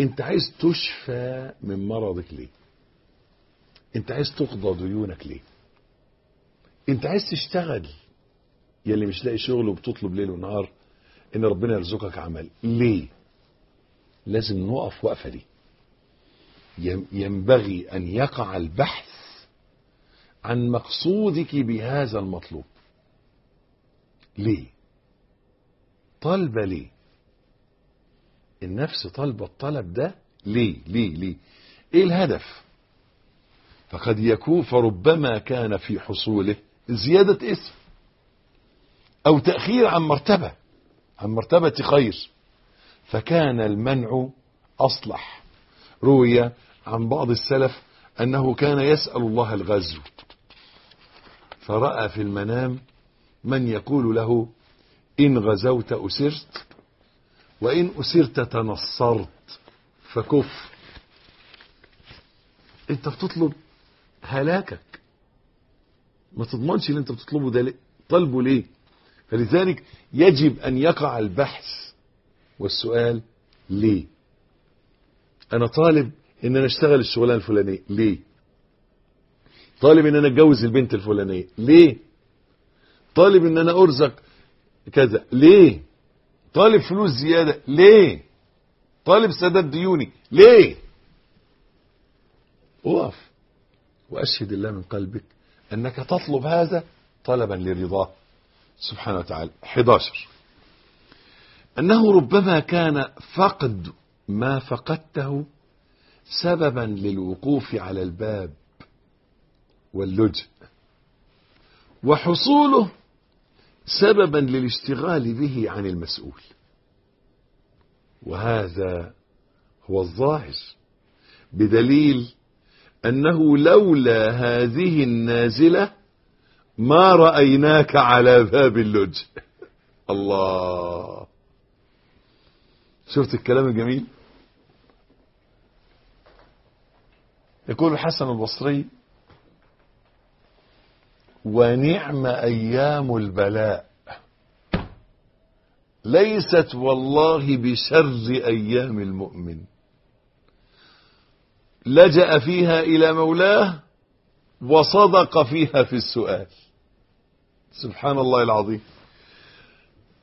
B: انت عايز تشفى من مرضك ليه انت عايز تقضى ديونك ليه انت عايز تشتغل يلي مش لاقي شغل وبتطلب ليل ونهار ان ربنا يرزقك عمل ليه لازم نقف وقفه دي ينبغي ان يقع البحث عن مقصودك بهذا المطلوب ليه طالبه ليه النفس طالبه الطلب ده ليه ليه ليه ايه الهدف فقد يكون فربما كان في حصوله زيادة اسم أو تأخير عن مرتبة عن مرتبة خير فكان المنع أصلح روي عن بعض السلف أنه كان يسأل الله الغزو فرأى في المنام من يقول له إن غزوت أسرت وإن أسرت تنصرت فكف أنت بتطلب هلاكك ما تضمنش اللي أنت بتطلبه ده ليه طلبه ليه فلذلك يجب أن يقع البحث والسؤال ليه أنا طالب إن أنا أشتغل الشغلانة الفلانية ليه طالب ان انا اتجوز البنت الفلانيه ليه طالب ان انا ارزق كذا ليه طالب فلوس زياده ليه طالب سداد ديوني ليه اقف واشهد الله من قلبك انك تطلب هذا طلبا لرضاه سبحانه وتعالى 11 انه ربما كان فقد ما فقدته سببا للوقوف على الباب واللج وحصوله سببا للاشتغال به عن المسؤول وهذا هو الظاهر بدليل أنه لولا هذه النازلة ما رأيناك على باب اللج الله شفت الكلام الجميل يقول الحسن البصري ونعم أيام البلاء ليست والله بشر أيام المؤمن لجأ فيها إلى مولاه وصدق فيها في السؤال سبحان الله العظيم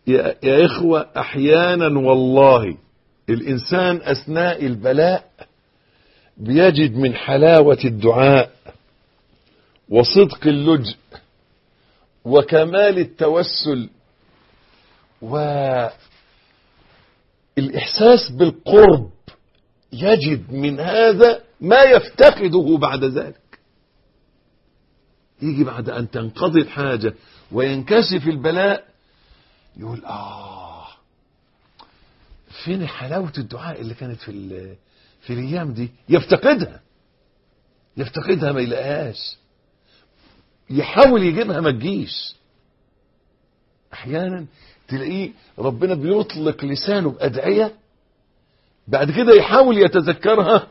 B: يا, يا إخوة أحيانا والله الإنسان أثناء البلاء بيجد من حلاوة الدعاء وصدق اللجء وكمال التوسل والإحساس بالقرب يجد من هذا ما يفتقده بعد ذلك يجي بعد أن تنقضي الحاجة وينكشف البلاء يقول آه فين حلاوة الدعاء اللي كانت في في الأيام دي يفتقدها يفتقدها ما يلاقيهاش يحاول يجيبها ما تجيش احيانا تلاقيه ربنا بيطلق لسانه بأدعية بعد كده يحاول يتذكرها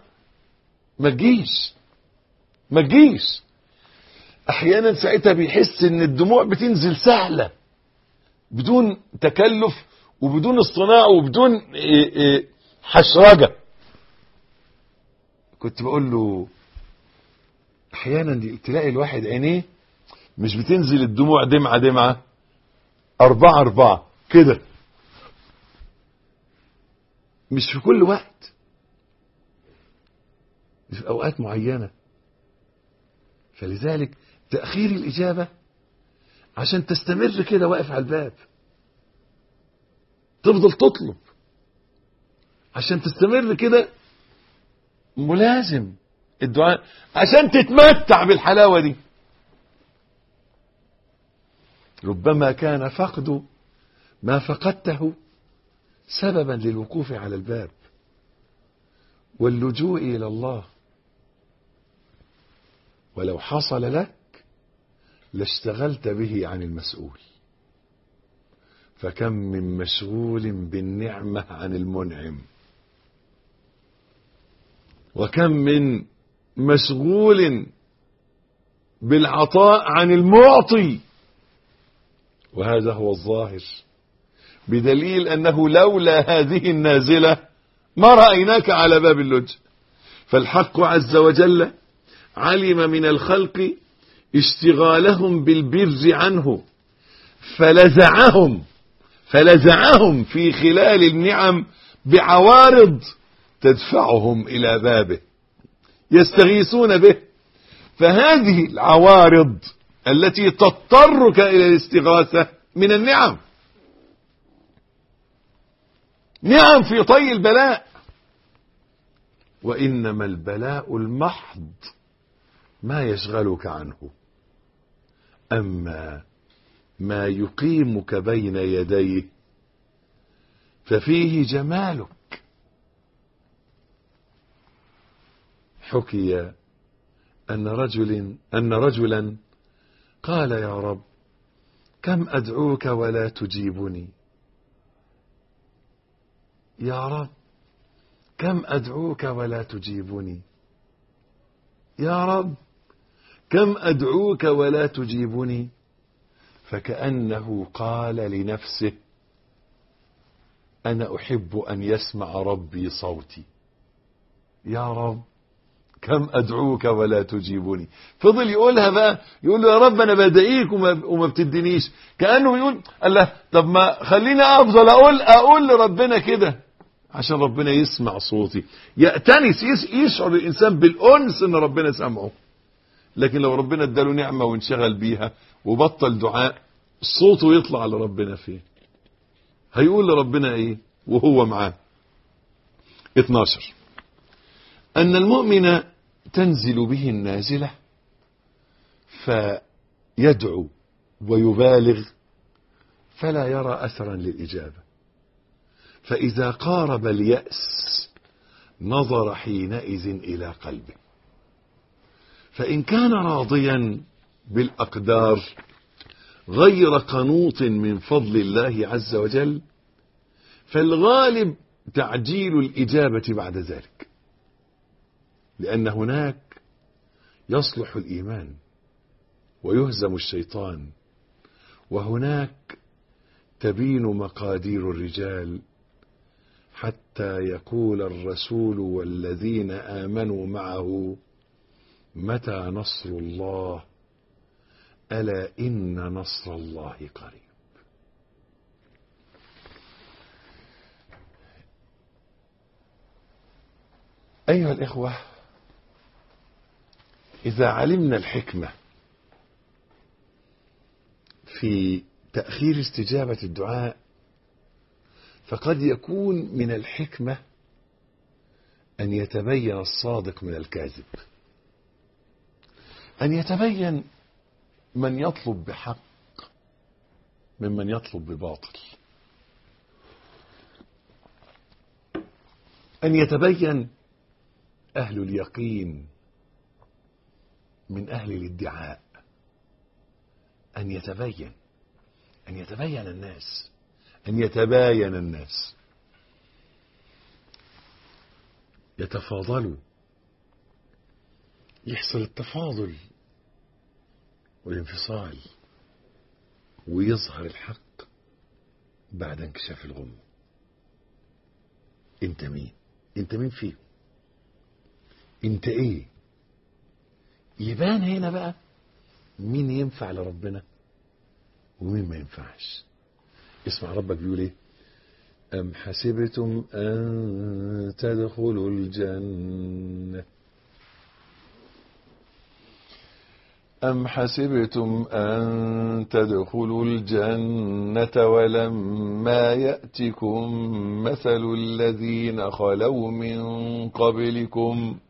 B: ما تجيش ما تجيش احيانا ساعتها بيحس ان الدموع بتنزل سهلة بدون تكلف وبدون اصطناع وبدون إيه، إيه، حشرجة كنت بقول له احيانا تلاقي الواحد عينيه مش بتنزل الدموع دمعة دمعة أربعة أربعة كده مش في كل وقت في أوقات معينة فلذلك تأخير الإجابة عشان تستمر كده واقف على الباب تفضل تطلب عشان تستمر كده ملازم الدعاء عشان تتمتع بالحلاوة دي ربما كان فقد ما فقدته سببا للوقوف على الباب واللجوء إلى الله ولو حصل لك لاشتغلت به عن المسؤول فكم من مشغول بالنعمة عن المنعم وكم من مشغول بالعطاء عن المعطي وهذا هو الظاهر بدليل أنه لولا هذه النازلة ما رأيناك على باب اللج فالحق عز وجل علم من الخلق اشتغالهم بالبر عنه فلزعهم فلزعهم في خلال النعم بعوارض تدفعهم إلى بابه يستغيثون به فهذه العوارض التي تضطرك إلى الاستغاثة من النعم نعم في طي البلاء وإنما البلاء المحض ما يشغلك عنه أما ما يقيمك بين يديه ففيه جمالك حكي أن رجل أن رجلا قال يا رب كم أدعوك ولا تجيبني يا رب كم أدعوك ولا تجيبني يا رب كم أدعوك ولا تجيبني فكأنه قال لنفسه أنا أحب أن يسمع ربي صوتي يا رب كم أدعوك ولا تجيبني فضل يقولها بقى يقول له يا رب أنا بدعيك وما, وما بتدينيش كأنه يقول قال له طب ما خليني أفضل أقول أقول لربنا كده عشان ربنا يسمع صوتي يأتنس يشعر الإنسان بالأنس إن ربنا سمعه لكن لو ربنا اداله نعمة وانشغل بيها وبطل دعاء صوته يطلع لربنا فين هيقول لربنا ايه وهو معاه 12 أن المؤمن تنزل به النازلة فيدعو ويبالغ فلا يرى أثرا للإجابة فإذا قارب اليأس نظر حينئذ إلى قلبه فإن كان راضيا بالأقدار غير قنوط من فضل الله عز وجل فالغالب تعجيل الإجابة بعد ذلك لأن هناك يصلح الإيمان ويهزم الشيطان وهناك تبين مقادير الرجال حتى يقول الرسول والذين آمنوا معه متى نصر الله ألا إن نصر الله قريب أيها الإخوة إذا علمنا الحكمة في تأخير استجابة الدعاء فقد يكون من الحكمة أن يتبين الصادق من الكاذب أن يتبين من يطلب بحق ممن يطلب بباطل أن يتبين أهل اليقين من أهل الادعاء أن يتبين أن يتبين الناس أن يتباين الناس يتفاضلوا يحصل التفاضل والانفصال ويظهر الحق بعد انكشاف الغم انت مين انت مين فيه انت ايه يبان هنا بقى مين ينفع لربنا ومين ما ينفعش اسمع ربك بيقول ايه أم حسبتم أن تدخلوا الجنة أم حسبتم أن تدخلوا الجنة ولما يأتكم مثل الذين خلوا من قبلكم ؟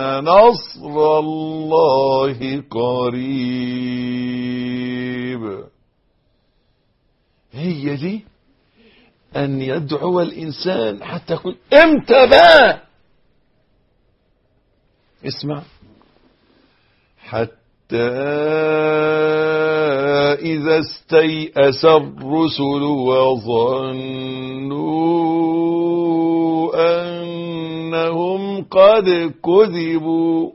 B: نصر الله قريب هي دي أن يدعو الإنسان حتى يقول امتى بقى اسمع حتى إذا استيأس الرسل وظنوا أنهم قد كذبوا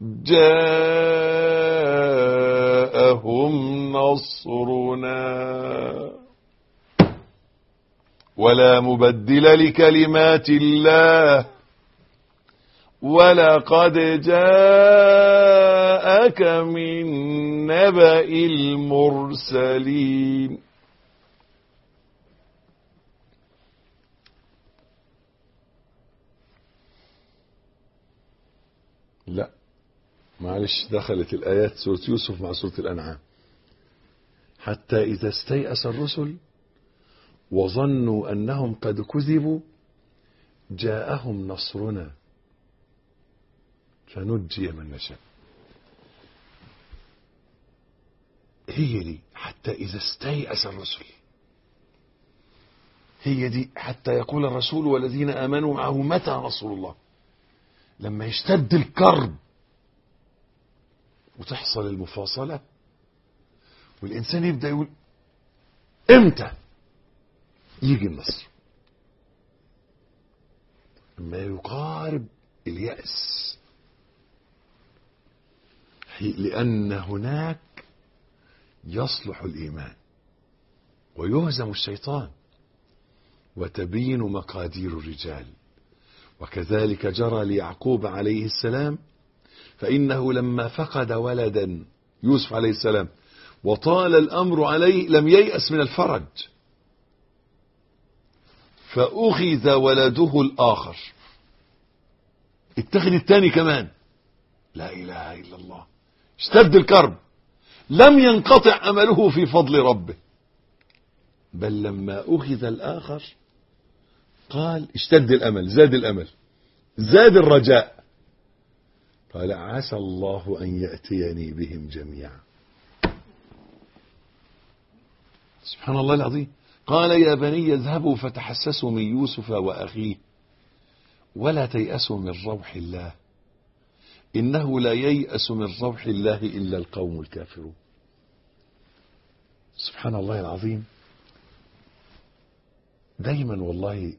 B: جاءهم نصرنا ولا مبدل لكلمات الله ولقد جاءك من نبأ المرسلين لا معلش دخلت الآيات سورة يوسف مع سورة الأنعام حتى إذا استيأس الرسل وظنوا أنهم قد كذبوا جاءهم نصرنا فنجي من نشاء هي دي حتى إذا استيأس الرسل هي دي حتى يقول الرسول والذين آمنوا معه متى نصر الله لما يشتد الكرب وتحصل المفاصلة والإنسان يبدأ يقول إمتى يجي النصر ما يقارب اليأس لأن هناك يصلح الإيمان ويهزم الشيطان وتبين مقادير الرجال وكذلك جرى ليعقوب عليه السلام فإنه لما فقد ولدا يوسف عليه السلام وطال الأمر عليه لم ييأس من الفرج فأخذ ولده الآخر اتخذ الثاني كمان لا إله إلا الله اشتد الكرب لم ينقطع أمله في فضل ربه بل لما أخذ الآخر قال اشتد الأمل زاد الأمل زاد الرجاء قال عسى الله أن يأتيني بهم جميعا سبحان الله العظيم قال يا بني اذهبوا فتحسسوا من يوسف وأخيه ولا تيأسوا من روح الله إنه لا ييأس من روح الله إلا القوم الكافرون سبحان الله العظيم دايما والله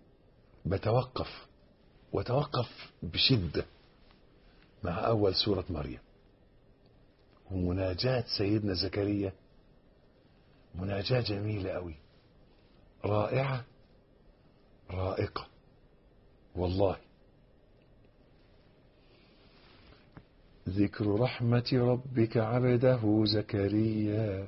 B: بتوقف وتوقف بشدة مع أول سورة مريم ومناجاة سيدنا زكريا مناجاة جميلة أوي رائعة رائقة والله ذكر رحمة ربك عبده زكريا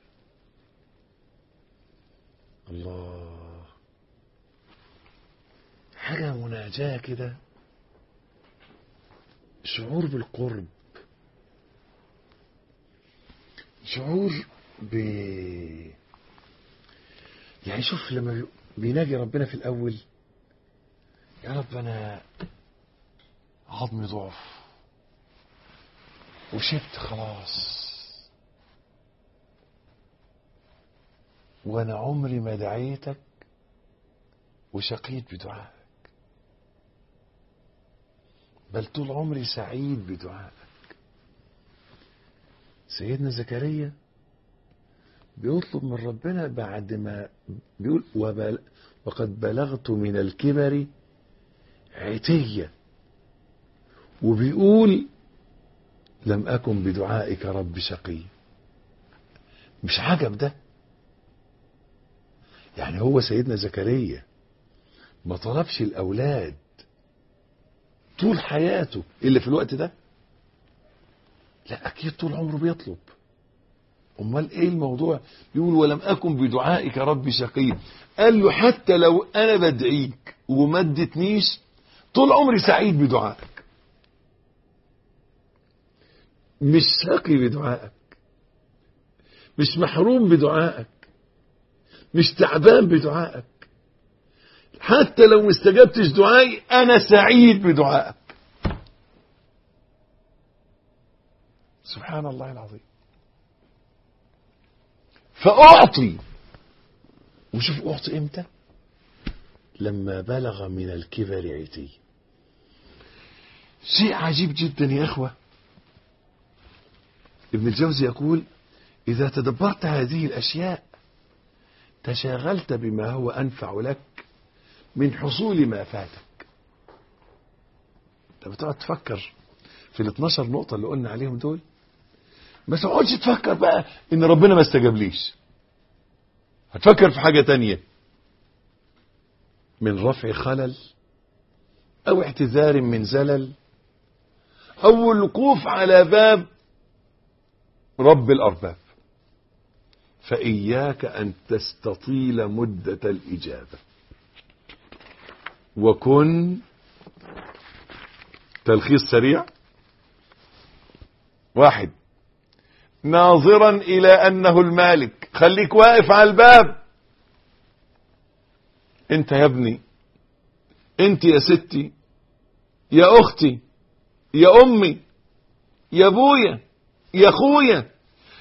B: الله حاجة مناجاة كده شعور بالقرب شعور ب يعني شوف لما بيناجي ربنا في الأول يا رب أنا عظمي ضعف وشبت خلاص وانا عمري ما دعيتك وشقيت بدعائك بل طول عمري سعيد بدعائك سيدنا زكريا بيطلب من ربنا بعد ما بيقول وبل وقد بلغت من الكبر عتية وبيقول لم أكن بدعائك رب شقي مش عجب ده يعني هو سيدنا زكريا ما طلبش الأولاد طول حياته اللي في الوقت ده لا أكيد طول عمره بيطلب امال ايه الموضوع يقول ولم اكن بدعائك ربي شقي قال له حتى لو انا بدعيك وما ادتنيش طول عمري سعيد بدعائك مش شقي بدعائك مش محروم بدعائك مش تعبان بدعائك حتى لو ما استجبتش دعائي انا سعيد بدعائك سبحان الله العظيم فأعطي وشوف أعطي إمتى لما بلغ من الكبر عتي شيء عجيب جدا يا أخوة ابن الجوزي يقول إذا تدبرت هذه الأشياء تشاغلت بما هو أنفع لك من حصول ما فاتك انت بتقعد تفكر في ال 12 نقطة اللي قلنا عليهم دول ما تقعدش تفكر بقى ان ربنا ما استجابليش هتفكر في حاجة تانية من رفع خلل او اعتذار من زلل او الوقوف على باب رب الارباب فإياك أن تستطيل مدة الإجابة وكن تلخيص سريع واحد ناظرا إلى أنه المالك خليك واقف على الباب انت يا ابني انت يا ستي يا اختي يا امي يا ابويا يا اخويا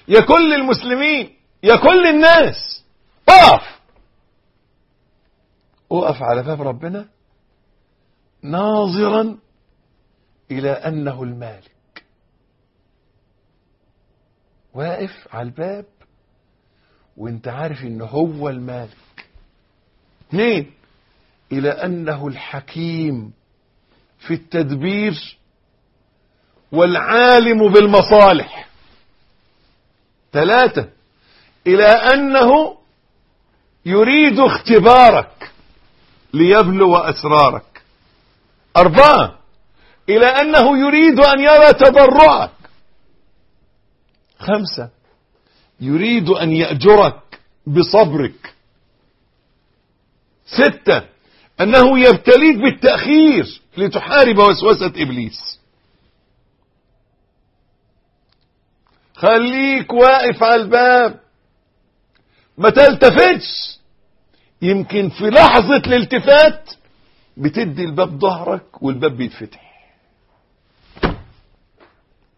B: يا كل المسلمين يا كل الناس اقف اقف على باب ربنا ناظرا إلى أنه المالك واقف على الباب وانت عارف ان هو المالك اثنين إلى أنه الحكيم في التدبير والعالم بالمصالح ثلاثة إلى أنه يريد اختبارك ليبلو أسرارك أربعة إلى أنه يريد أن يرى تضرعك خمسة يريد أن يأجرك بصبرك ستة أنه يبتليك بالتأخير لتحارب وسوسة إبليس خليك واقف على الباب ما تلتفتش يمكن في لحظة الالتفات بتدي الباب ظهرك والباب بيتفتح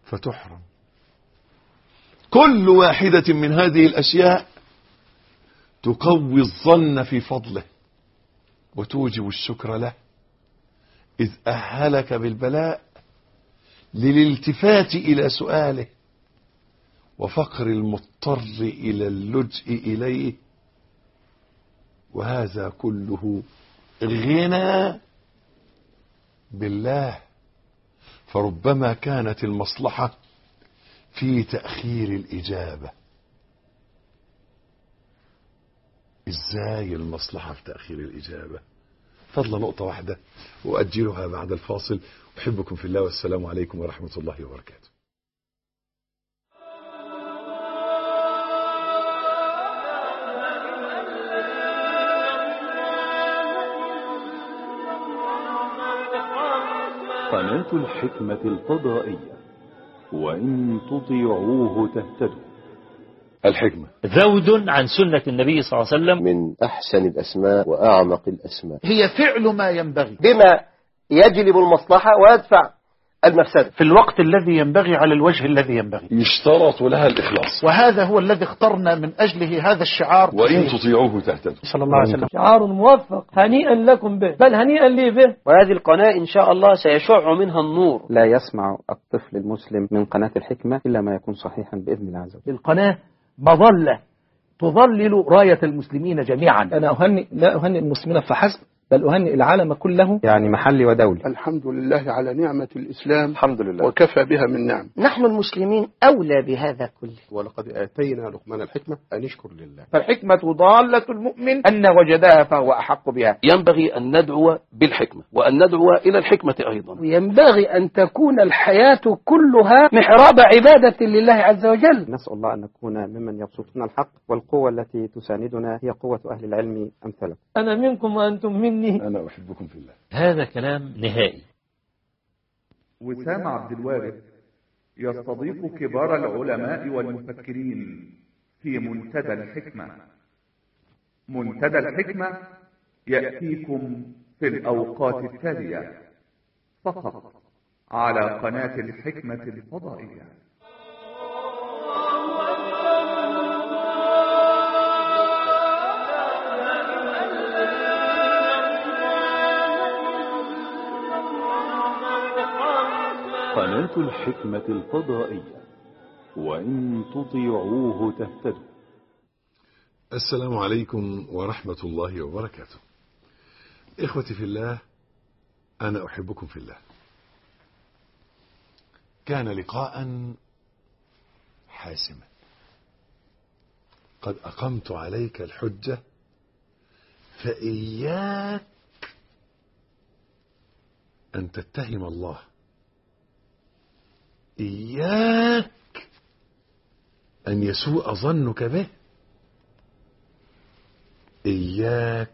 B: فتحرم كل واحدة من هذه الأشياء تقوي الظن في فضله وتوجب الشكر له إذ أهلك بالبلاء للالتفات إلى سؤاله وفقر المضطر إلى اللجء إليه وهذا كله غنى بالله فربما كانت المصلحة في تأخير الإجابة إزاي المصلحة في تأخير الإجابة فضل نقطة واحدة وأجلها بعد الفاصل أحبكم في الله والسلام عليكم ورحمة الله وبركاته قناة الحكمة الفضائية وإن تطيعوه تهتدوا
A: الحكمة ذود عن سنة النبي صلى الله عليه وسلم من أحسن الأسماء وأعمق الأسماء هي فعل ما ينبغي بما يجلب المصلحة ويدفع المفسدة في الوقت الذي ينبغي على الوجه الذي ينبغي يشترط لها الإخلاص وهذا هو الذي اخترنا من أجله هذا الشعار وإن
B: تطيعوه تهتدوا صلى الله عليه وسلم
A: شعار موفق هنيئا لكم به بل هنيئا لي به وهذه القناة إن شاء الله سيشع منها النور لا يسمع الطفل المسلم من قناة الحكمة إلا ما يكون صحيحا بإذن الله عز وجل القناة مظلة تظلل راية المسلمين جميعا أنا أهني لا أهني المسلمين فحسب بل أهنئ العالم كله يعني محلي ودولي الحمد لله على نعمة الإسلام الحمد لله وكفى بها من نعم نحن المسلمين أولى بهذا كله ولقد آتينا لقمان الحكمة أن يشكر لله فالحكمة ضالة المؤمن أن وجدها فهو أحق بها ينبغي أن ندعو بالحكمة وأن ندعو إلى الحكمة أيضا وينبغي أن تكون الحياة كلها محراب عبادة لله عز وجل نسأل الله أن نكون ممن يبسطنا الحق والقوة التي تساندنا هي قوة أهل العلم أمثلكم أنا منكم وأنتم مني مني أنا أحبكم في الله هذا كلام نهائي
B: وسام عبد الوارث يستضيف كبار العلماء والمفكرين في منتدى الحكمة منتدى
A: الحكمة يأتيكم في الأوقات التالية فقط على قناة الحكمة الفضائية قناة الحكمة
B: الفضائية وإن تطيعوه تهتدوا السلام عليكم ورحمة الله وبركاته إخوتي في الله أنا أحبكم في الله كان لقاء حاسما قد أقمت عليك الحجة فإياك أن تتهم الله إياك أن يسوء ظنك به إياك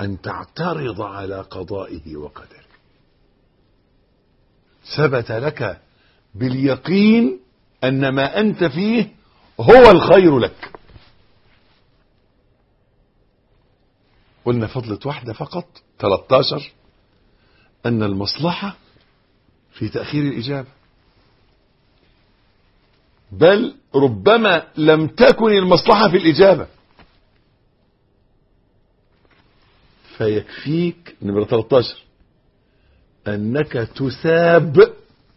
B: أن تعترض على قضائه وقدره ثبت لك باليقين أن ما أنت فيه هو الخير لك قلنا فضلت واحدة فقط 13 أن المصلحة في تأخير الإجابة بل ربما لم تكن المصلحة في الإجابة فيكفيك نمرة 13 أنك تساب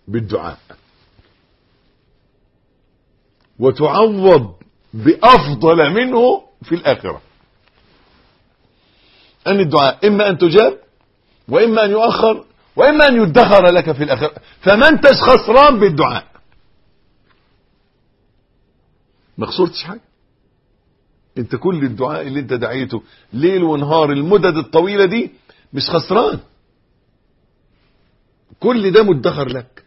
B: بالدعاء وتعوض بأفضل منه في الآخرة أن الدعاء إما أن تجاب وإما أن يؤخر وإما أن يدخر لك في الآخرة فما أنتش خسران بالدعاء ما خسرتش حاجة انت كل الدعاء اللي انت دعيته ليل ونهار المدد الطويلة دي مش خسران كل ده مدخر لك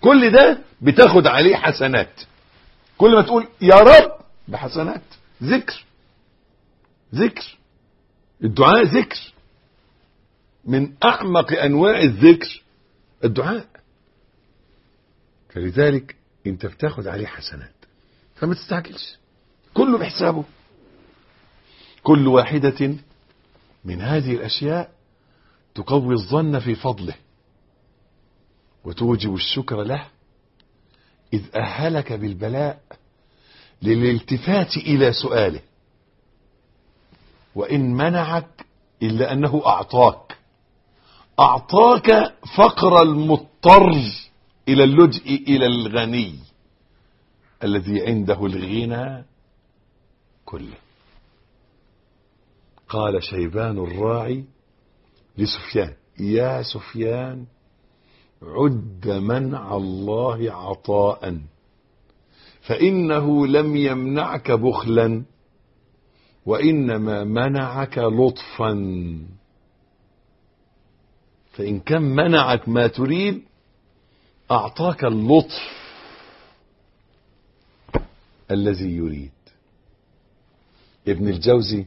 B: كل ده بتاخد عليه حسنات كل ما تقول يا رب بحسنات ذكر ذكر الدعاء ذكر من اعمق انواع الذكر الدعاء فلذلك انت بتاخد عليه حسنات فما تستعجلش كله بحسابه كل واحدة من هذه الأشياء تقوي الظن في فضله وتوجب الشكر له إذ أهلك بالبلاء للالتفات إلى سؤاله وإن منعك إلا أنه أعطاك أعطاك فقر المضطر إلى اللجئ إلى الغني الذي عنده الغنى كله قال شيبان الراعي لسفيان يا سفيان عد منع الله عطاء فإنه لم يمنعك بخلا وإنما منعك لطفا فإن كان منعك ما تريد أعطاك اللطف الذي يريد ابن الجوزي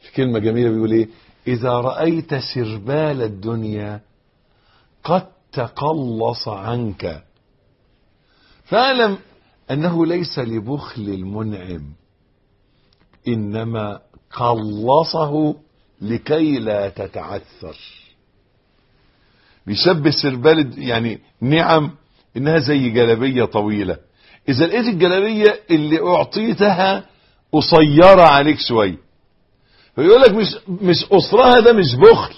B: في كلمة جميلة بيقول ايه إذا رأيت سربال الدنيا قد تقلص عنك فاعلم أنه ليس لبخل المنعم إنما قلصه لكي لا تتعثر بيشبه سربال يعني نعم إنها زي جلبية طويلة إذا لقيت الجلابية اللي أعطيتها قصيرة عليك شوية فيقول لك مش, مش قصرها ده مش بخل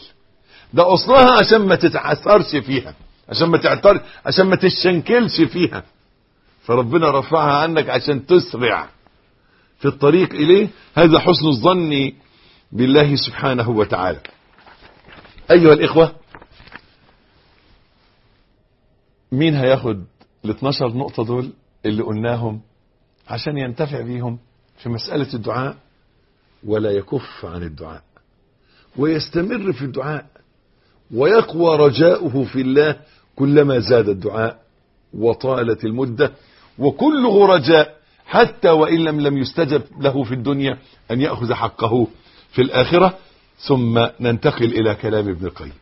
B: ده قصرها عشان ما تتعثرش فيها عشان ما تعتر عشان ما تتشنكلش فيها فربنا رفعها عنك عشان تسرع في الطريق إليه هذا حسن الظن بالله سبحانه وتعالى أيها الإخوة مين هياخد ال 12 نقطة دول اللي قلناهم عشان ينتفع بيهم في مسألة الدعاء ولا يكف عن الدعاء ويستمر في الدعاء ويقوى رجاؤه في الله كلما زاد الدعاء وطالت المدة وكله رجاء حتى وإن لم لم يستجب له في الدنيا أن يأخذ حقه في الآخرة ثم ننتقل إلى كلام ابن القيم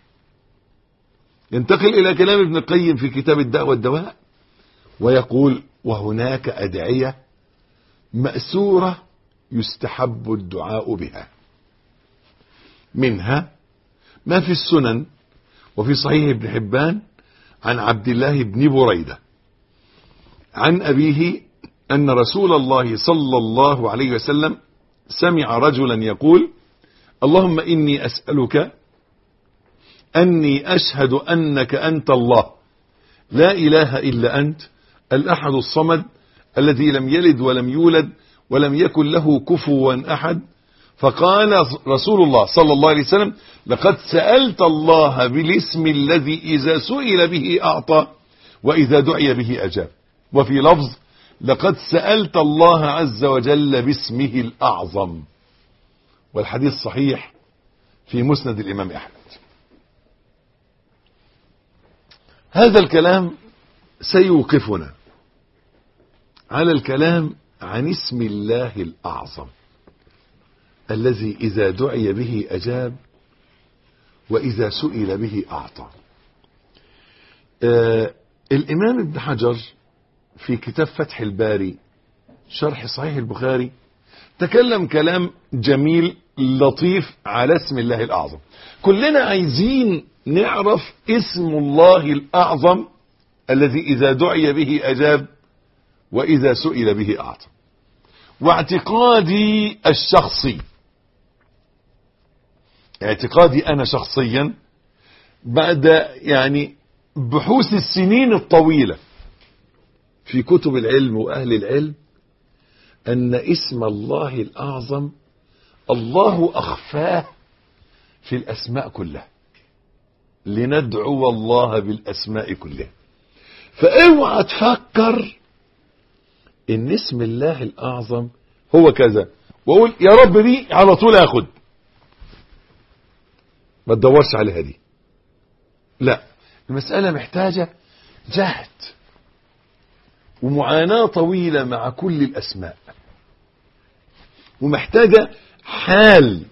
B: ينتقل إلى كلام ابن القيم في كتاب الدعوة والدواء ويقول وهناك أدعية مأسورة يستحب الدعاء بها منها ما في السنن وفي صحيح ابن حبان عن عبد الله بن بريدة عن أبيه أن رسول الله صلى الله عليه وسلم سمع رجلا يقول اللهم إني أسألك أني أشهد أنك أنت الله لا إله إلا أنت الأحد الصمد الذي لم يلد ولم يولد ولم يكن له كفوا أحد فقال رسول الله صلى الله عليه وسلم لقد سألت الله بالاسم الذي إذا سئل به أعطى وإذا دعي به أجاب وفي لفظ لقد سألت الله عز وجل باسمه الأعظم والحديث صحيح في مسند الإمام أحمد هذا الكلام سيوقفنا على الكلام عن اسم الله الأعظم الذي إذا دعي به أجاب وإذا سئل به أعطى آه، الإمام ابن حجر في كتاب فتح الباري شرح صحيح البخاري تكلم كلام جميل لطيف على اسم الله الأعظم كلنا عايزين نعرف اسم الله الأعظم الذي إذا دعي به أجاب وإذا سئل به أعطى واعتقادي الشخصي اعتقادي أنا شخصيا بعد يعني بحوث السنين الطويلة في كتب العلم وأهل العلم أن اسم الله الأعظم الله أخفاه في الأسماء كلها لندعو الله بالأسماء كلها فاوعى تفكر ان اسم الله الاعظم هو كذا واقول يا رب دي على طول اخد ما تدورش عليها دي لا المسألة محتاجة جهد ومعاناة طويلة مع كل الأسماء ومحتاجة حال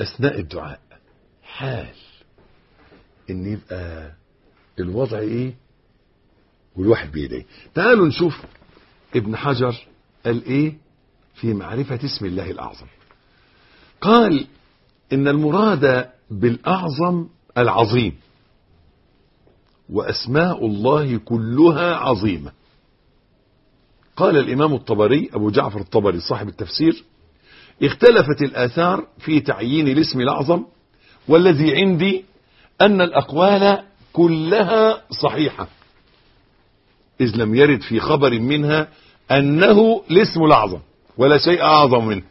B: أثناء الدعاء حال إن يبقى الوضع إيه والواحد بإيديه تعالوا نشوف ابن حجر قال إيه في معرفة اسم الله الأعظم قال إن المراد بالأعظم العظيم وأسماء الله كلها عظيمة قال الإمام الطبري أبو جعفر الطبري صاحب التفسير اختلفت الآثار في تعيين الاسم الأعظم والذي عندي أن الأقوال كلها صحيحة إذ لم يرد في خبر منها أنه الاسم الأعظم ولا شيء أعظم منه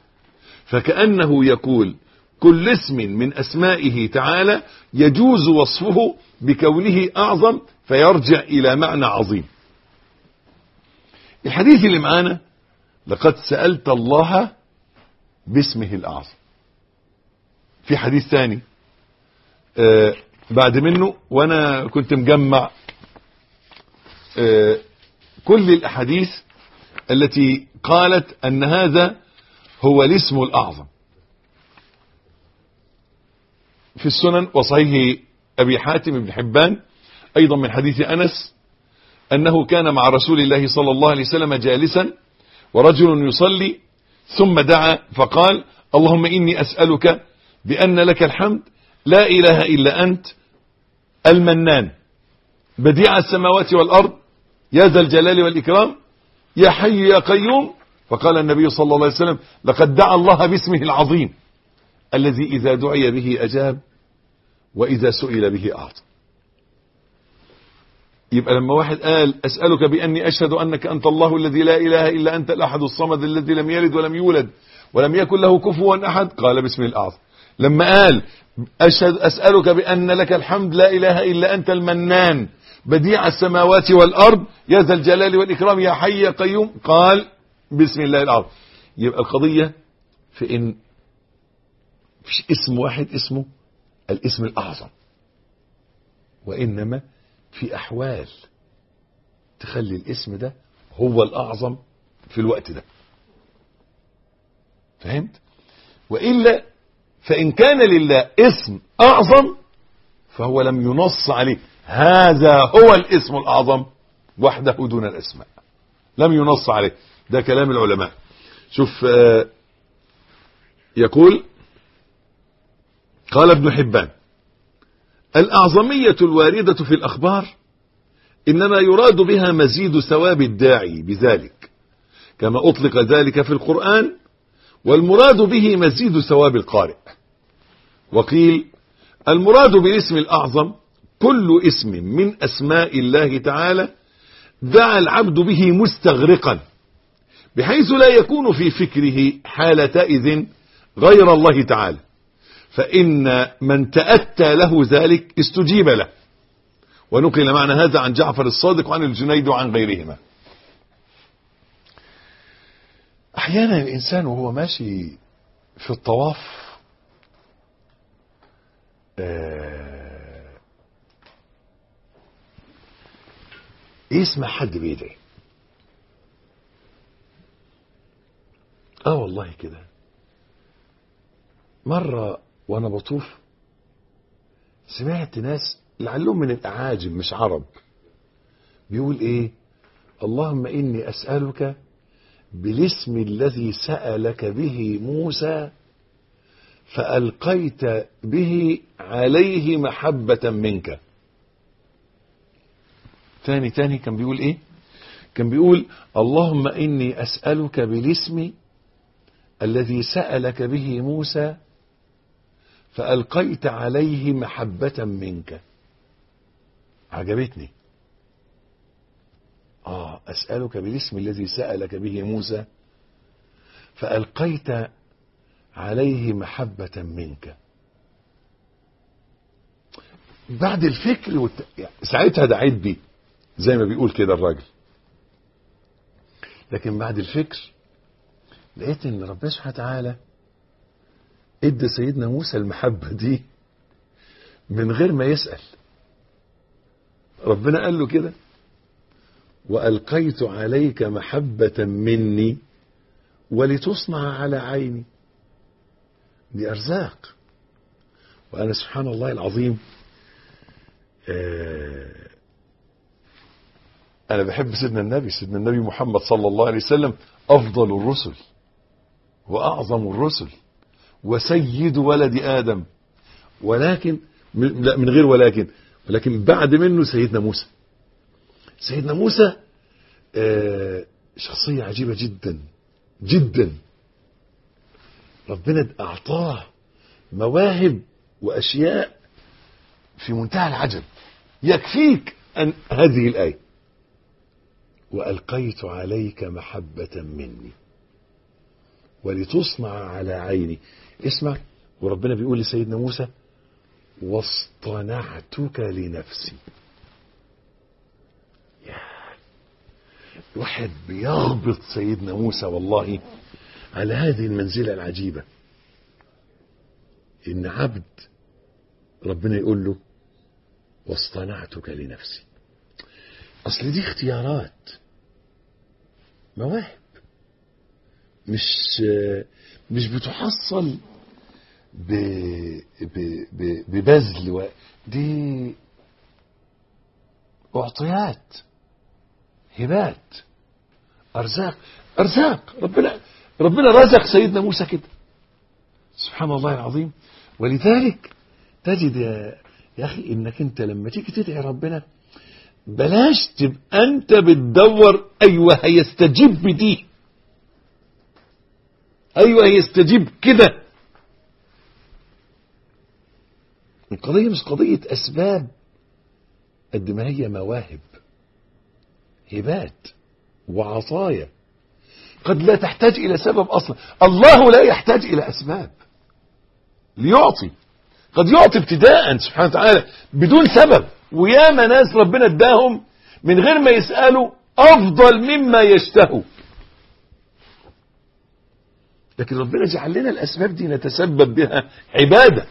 B: فكأنه يقول كل اسم من أسمائه تعالى يجوز وصفه بكونه أعظم فيرجع إلى معنى عظيم الحديث اللي معانا لقد سألت الله باسمه الأعظم في حديث ثاني آه بعد منه وأنا كنت مجمع آه، كل الأحاديث التي قالت أن هذا هو الاسم الأعظم في السنن وصحيح أبي حاتم بن حبان أيضا من حديث أنس أنه كان مع رسول الله صلى الله عليه وسلم جالسا ورجل يصلي ثم دعا فقال اللهم إني أسألك بأن لك الحمد لا إله إلا أنت المنان بديع السماوات والأرض يا ذا الجلال والإكرام يا حي يا قيوم فقال النبي صلى الله عليه وسلم لقد دعا الله باسمه العظيم الذي إذا دعي به أجاب وإذا سئل به أعطى يبقى لما واحد قال أسألك بأني أشهد أنك أنت الله الذي لا إله إلا أنت الأحد الصمد الذي لم يلد ولم يولد ولم يكن له كفوا أحد قال باسمه الأعظم لما قال أشهد أسألك بأن لك الحمد لا إله إلا أنت المنان بديع السماوات والأرض يا ذا الجلال والإكرام يا حي يا قيوم قال بسم الله العظيم يبقى القضية في إن فيش اسم واحد اسمه الاسم الأعظم وإنما في أحوال تخلي الاسم ده هو الأعظم في الوقت ده فهمت وإلا فإن كان لله اسم أعظم فهو لم ينص عليه هذا هو الاسم الأعظم وحده دون الأسماء لم ينص عليه ده كلام العلماء شوف آه، يقول قال ابن حبان الأعظمية الواردة في الأخبار إنما يراد بها مزيد ثواب الداعي بذلك كما أطلق ذلك في القرآن والمراد به مزيد ثواب القارئ وقيل المراد بالاسم الأعظم كل اسم من اسماء الله تعالى دعا العبد به مستغرقا بحيث لا يكون في فكره اذن غير الله تعالى فإن من تأتى له ذلك استجيب له ونقل معنى هذا عن جعفر الصادق وعن الجنيد وعن غيرهما أحيانا الإنسان وهو ماشي في الطواف آه يسمع حد بيدعي اه والله كده مرة وانا بطوف سمعت ناس لعلهم من الاعاجم مش عرب بيقول ايه اللهم اني اسألك بالاسم الذي سألك به موسى فألقيت به عليه محبة منك تاني تاني كان بيقول ايه كان بيقول اللهم إني أسألك بالاسم الذي سألك به موسى فألقيت عليه محبة منك عجبتني آه أسألك بالاسم الذي سألك به موسى فألقيت عليه محبة منك بعد الفكر والت... يعني ساعتها دعيت بيه زي ما بيقول كده الراجل لكن بعد الفكر لقيت ان ربنا سبحانه وتعالى ادى سيدنا موسى المحبه دي من غير ما يسال ربنا قال له كده والقيت عليك محبه مني ولتصنع على عيني دي ارزاق وانا سبحان الله العظيم آه انا بحب سيدنا النبي سيدنا النبي محمد صلى الله عليه وسلم افضل الرسل واعظم الرسل وسيد ولد ادم ولكن لا من غير ولكن ولكن بعد منه سيدنا موسى سيدنا موسى آه، شخصية عجيبة جدا جدا ربنا أعطاه مواهب وأشياء في منتهى العجب يكفيك أن هذه الآية وألقيت عليك محبة مني ولتصنع على عيني اسمع وربنا بيقول لسيدنا موسى واصطنعتك لنفسي الواحد بيغبط سيدنا موسى والله على هذه المنزلة العجيبة إن عبد ربنا يقول له واصطنعتك لنفسي أصل دي اختيارات مواهب مش مش بتحصل ب ب ببذل دي اعطيات هبات ارزاق ارزاق ربنا ربنا رزق سيدنا موسى كده سبحان الله العظيم ولذلك تجد يا اخي انك انت لما تيجي تدعي ربنا بلاش تبقى انت بتدور ايوه هيستجيب بدي ايوه هيستجيب كده القضية مش قضية اسباب قد ما هي مواهب هبات وعصايا قد لا تحتاج الى سبب اصلا الله لا يحتاج الى اسباب ليعطي قد يعطي ابتداء سبحانه وتعالى بدون سبب وياما ناس ربنا اداهم من غير ما يسألوا أفضل مما يشتهوا لكن ربنا جعل لنا الأسباب دي نتسبب بها عبادة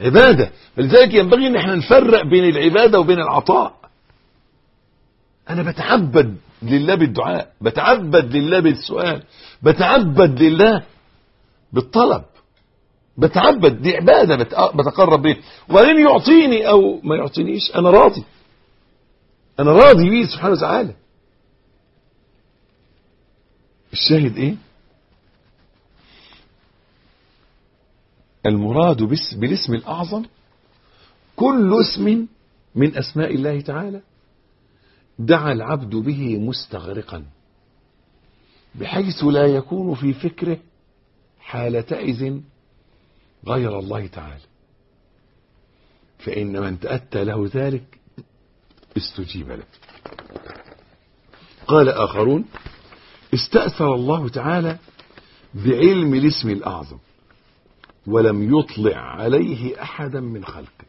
B: عبادة فلذلك ينبغي ان احنا نفرق بين العبادة وبين العطاء انا بتعبد لله بالدعاء بتعبد لله بالسؤال بتعبد لله بالطلب بتعبد دي عبادة آه، بتقرب به وبعدين يعطيني أو ما يعطينيش أنا راضي أنا راضي بيه سبحانه وتعالى الشاهد إيه المراد بس بالاسم الأعظم كل اسم من أسماء الله تعالى دعا العبد به مستغرقا بحيث لا يكون في فكره إذن غير الله تعالى فإن من تأتى له ذلك استجيب له قال آخرون استأثر الله تعالى بعلم الاسم الأعظم ولم يطلع عليه أحدا من خلقه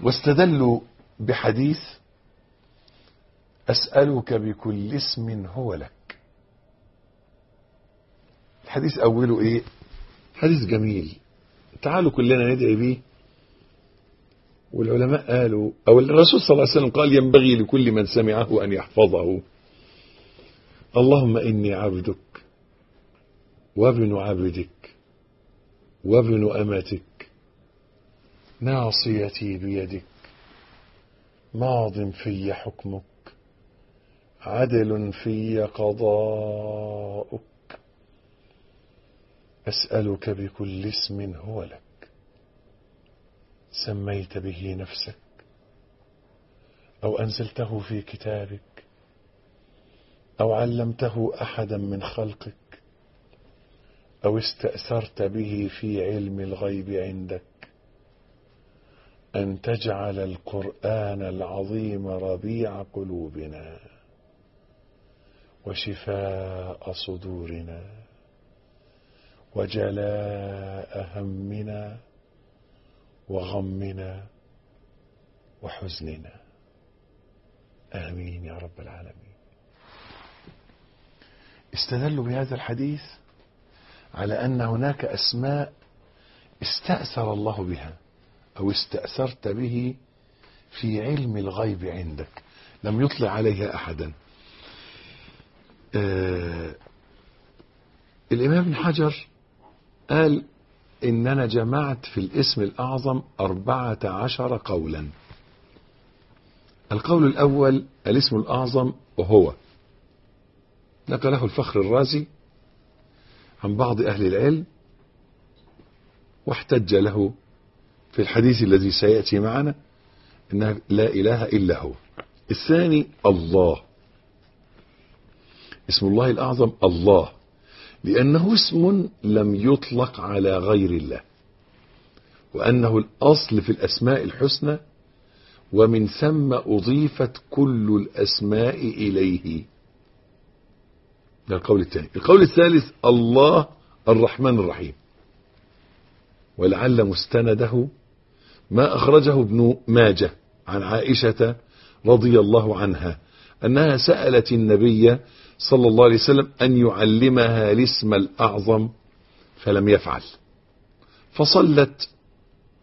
B: واستدلوا بحديث أسألك بكل اسم هو لك الحديث أوله إيه حديث جميل تعالوا كلنا ندعي به والعلماء قالوا أو الرسول صلى الله عليه وسلم قال ينبغي لكل من سمعه أن يحفظه اللهم إني عبدك وابن عبدك وابن أمتك ناصيتي بيدك ماض في حكمك عدل في قضاءك أسألك بكل اسم هو لك سميت به نفسك أو أنزلته في كتابك أو علمته أحدا من خلقك أو استأثرت به في علم الغيب عندك أن تجعل القرآن العظيم ربيع قلوبنا وشفاء صدورنا وجلاء همنا وغمنا وحزننا آمين يا رب العالمين استدلوا بهذا الحديث على أن هناك أسماء استأثر الله بها أو استأثرت به في علم الغيب عندك لم يطلع عليها أحدا آه الإمام ابن حجر قال إن أنا جمعت في الاسم الأعظم أربعة عشر قولا القول الأول الاسم الأعظم وهو نقله الفخر الرازي عن بعض أهل العلم واحتج له في الحديث الذي سيأتي معنا أن لا إله إلا هو الثاني الله اسم الله الأعظم الله لأنه اسم لم يطلق على غير الله وأنه الأصل في الأسماء الحسنى ومن ثم أضيفت كل الأسماء إليه ده القول الثاني القول الثالث الله الرحمن الرحيم ولعل مستنده ما أخرجه ابن ماجه عن عائشة رضي الله عنها أنها سألت النبي صلى الله عليه وسلم أن يعلمها الاسم الأعظم فلم يفعل فصلت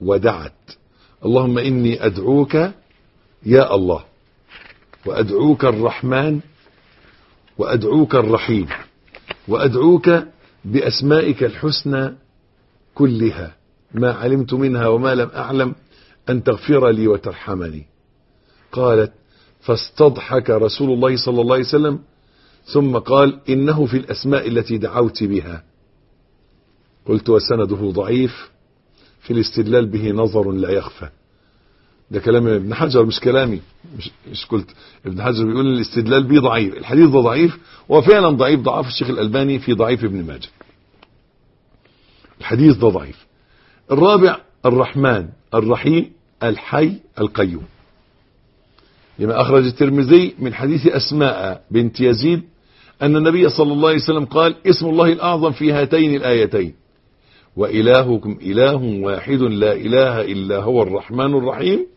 B: ودعت اللهم إني أدعوك يا الله وأدعوك الرحمن وأدعوك الرحيم وأدعوك بأسمائك الحسنى كلها ما علمت منها وما لم أعلم أن تغفر لي وترحمني قالت فاستضحك رسول الله صلى الله عليه وسلم ثم قال إنه في الأسماء التي دعوت بها قلت وسنده ضعيف في الاستدلال به نظر لا يخفى ده كلام ابن حجر مش كلامي مش, مش قلت ابن حجر بيقول الاستدلال به ضعيف الحديث ده ضعيف وفعلا ضعيف ضعف الشيخ الألباني في ضعيف ابن ماجه الحديث ده ضعيف الرابع الرحمن الرحيم الحي القيوم لما أخرج الترمذي من حديث أسماء بنت يزيد أن النبي صلى الله عليه وسلم قال اسم الله الأعظم في هاتين الآيتين وإلهكم إله واحد لا إله إلا هو الرحمن الرحيم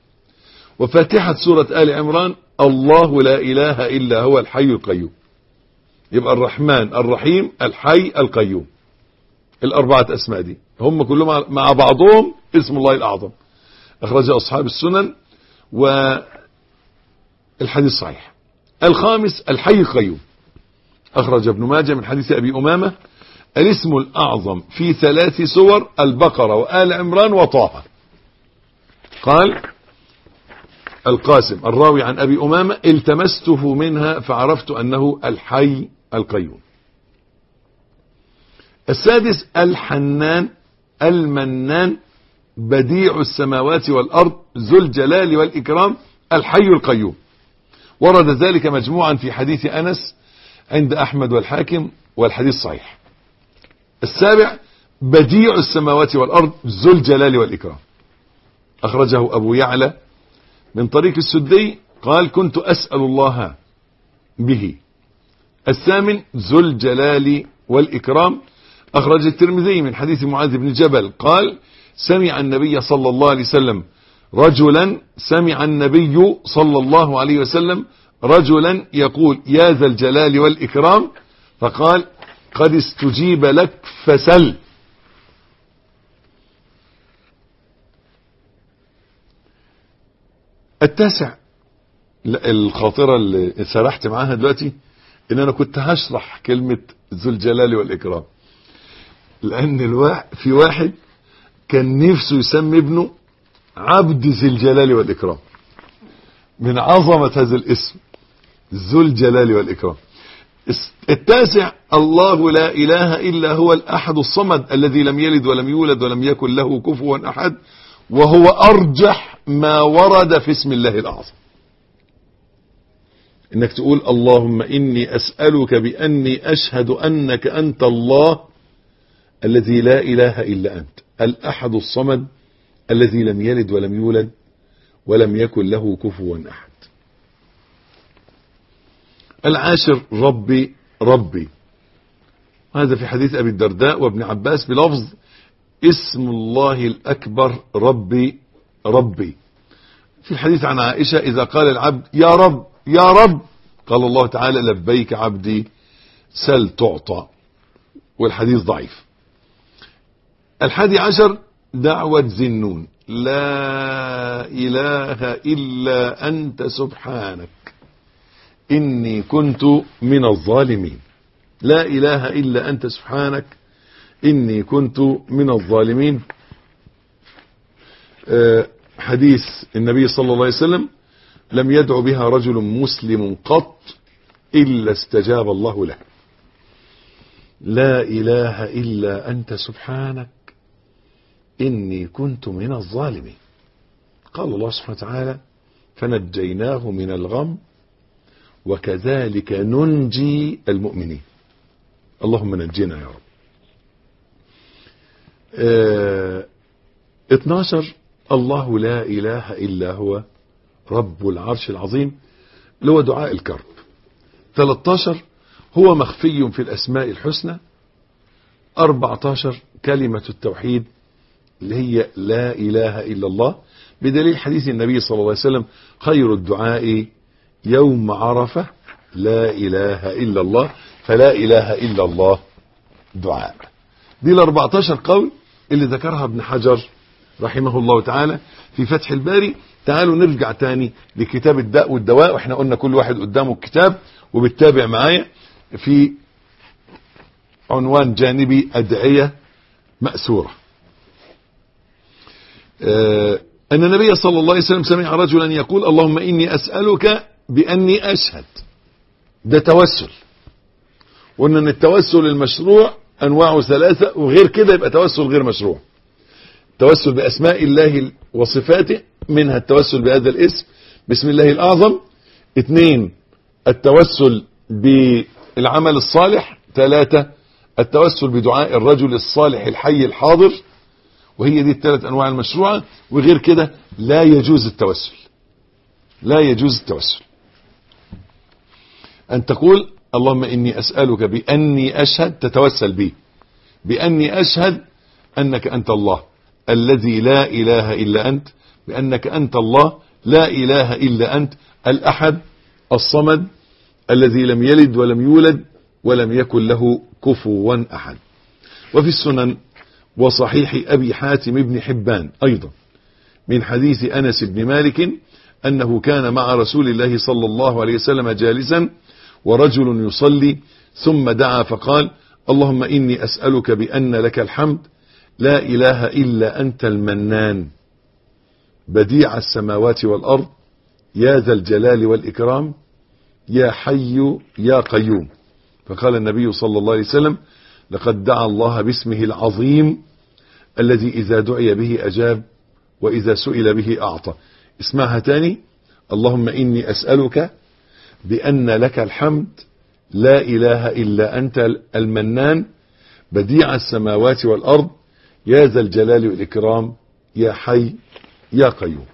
B: وفاتحة سورة آل عمران الله لا إله إلا هو الحي القيوم يبقى الرحمن الرحيم الحي القيوم الأربعة أسماء دي هم كلهم مع بعضهم اسم الله الأعظم أخرج أصحاب السنن والحديث صحيح الخامس الحي القيوم أخرج ابن ماجه من حديث أبي أمامة الاسم الأعظم في ثلاث سور البقرة وآل عمران وطه قال القاسم الراوي عن أبي أمامة التمسته منها فعرفت أنه الحي القيوم السادس الحنان المنان بديع السماوات والأرض ذو الجلال والإكرام الحي القيوم ورد ذلك مجموعا في حديث أنس عند أحمد والحاكم والحديث صحيح السابع بديع السماوات والأرض ذو الجلال والإكرام أخرجه أبو يعلى من طريق السدي قال كنت أسأل الله به الثامن ذو الجلال والإكرام أخرج الترمذي من حديث معاذ بن جبل قال سمع النبي صلى الله عليه وسلم رجلا سمع النبي صلى الله عليه وسلم رجلا يقول يا ذا الجلال والإكرام فقال قد استجيب لك فسل التاسع الخاطرة اللي سرحت معاها دلوقتي ان انا كنت هشرح كلمة ذو الجلال والاكرام لان الواحد في واحد كان نفسه يسمي ابنه عبد ذي الجلال والاكرام من عظمة هذا الاسم ذو الجلال والإكرام التاسع الله لا إله إلا هو الأحد الصمد الذي لم يلد ولم يولد ولم يكن له كفوا أحد وهو أرجح ما ورد في اسم الله الأعظم انك تقول اللهم إني أسألك بأني أشهد أنك أنت الله الذي لا إله إلا أنت الأحد الصمد الذي لم يلد ولم يولد ولم يكن له كفوا أحد العاشر ربي ربي هذا في حديث أبي الدرداء وابن عباس بلفظ اسم الله الأكبر ربي ربي في الحديث عن عائشة إذا قال العبد يا رب يا رب قال الله تعالى لبيك عبدي سل تعطى والحديث ضعيف الحادي عشر دعوة زنون لا إله إلا أنت سبحانك إني كنت من الظالمين لا إله إلا أنت سبحانك إني كنت من الظالمين آه، حديث النبي صلى الله عليه وسلم لم يدع بها رجل مسلم قط إلا استجاب الله له لا إله إلا أنت سبحانك إني كنت من الظالمين قال الله سبحانه وتعالى فنجيناه من الغم وكذلك ننجي المؤمنين اللهم نجينا يا رب اه الله لا إله إلا هو رب العرش العظيم اللي هو دعاء الكرب 13 هو مخفي في الأسماء الحسنى 14 كلمة التوحيد اللي هي لا إله إلا الله بدليل حديث النبي صلى الله عليه وسلم خير الدعاء يوم عرفة لا إله إلا الله فلا إله إلا الله دعاء دي الأربعتاشر قول اللي ذكرها ابن حجر رحمه الله تعالى في فتح الباري تعالوا نرجع تاني لكتاب الداء والدواء واحنا قلنا كل واحد قدامه الكتاب وبتتابع معايا في عنوان جانبي أدعية مأسورة آه، أن النبي صلى الله عليه وسلم سمع رجلا يقول اللهم إني أسألك بأني أشهد ده توسل وإن أن التوسل المشروع أنواعه ثلاثة وغير كده يبقى توسل غير مشروع التوسل بأسماء الله وصفاته منها التوسل بهذا الاسم بسم الله الأعظم اثنين التوسل بالعمل الصالح ثلاثة التوسل بدعاء الرجل الصالح الحي الحاضر وهي دي الثلاث أنواع المشروعة وغير كده لا يجوز التوسل لا يجوز التوسل أن تقول اللهم إني أسألك بأني أشهد تتوسل به بأني أشهد أنك أنت الله الذي لا إله إلا أنت بأنك أنت الله لا إله إلا أنت الأحد الصمد الذي لم يلد ولم يولد ولم يكن له كفوا أحد وفي السنن وصحيح أبي حاتم بن حبان أيضا من حديث أنس بن مالك أنه كان مع رسول الله صلى الله عليه وسلم جالسا ورجل يصلي ثم دعا فقال اللهم إني أسألك بأن لك الحمد لا إله إلا أنت المنان بديع السماوات والأرض يا ذا الجلال والإكرام يا حي يا قيوم فقال النبي صلى الله عليه وسلم لقد دعا الله باسمه العظيم الذي إذا دعي به أجاب وإذا سئل به أعطى اسمعها تاني اللهم إني أسألك بأن لك الحمد لا إله إلا أنت المنان بديع السماوات والأرض يا ذا الجلال والإكرام يا حي يا قيوم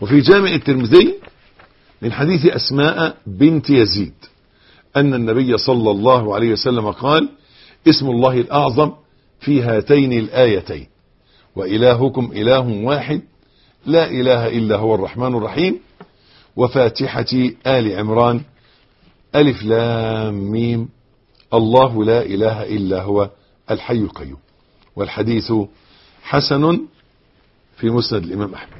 B: وفي جامع الترمذي من حديث أسماء بنت يزيد أن النبي صلى الله عليه وسلم قال اسم الله الأعظم في هاتين الآيتين وإلهكم إله واحد لا إله إلا هو الرحمن الرحيم وفاتحة آل عمران ألف لام ميم الله لا إله إلا هو الحي القيوم والحديث حسن في مسند الإمام أحمد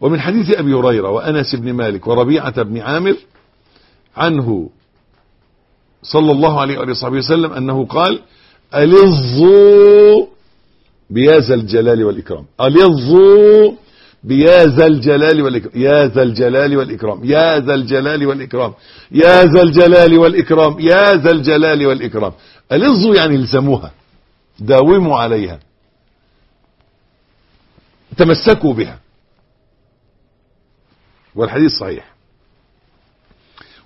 B: ومن حديث أبي هريرة وأنس بن مالك وربيعة بن عامر عنه صلى الله عليه وآله وصحبه وسلم أنه قال ألظوا بيا ذا الجلال والإكرام ألظوا بيا ذا الجلال والإكرام يا ذا الجلال والإكرام يا ذا الجلال والإكرام يا ذا الجلال والإكرام يا ذا الجلال والإكرام ألظوا يعني الزموها داوموا عليها تمسكوا بها والحديث صحيح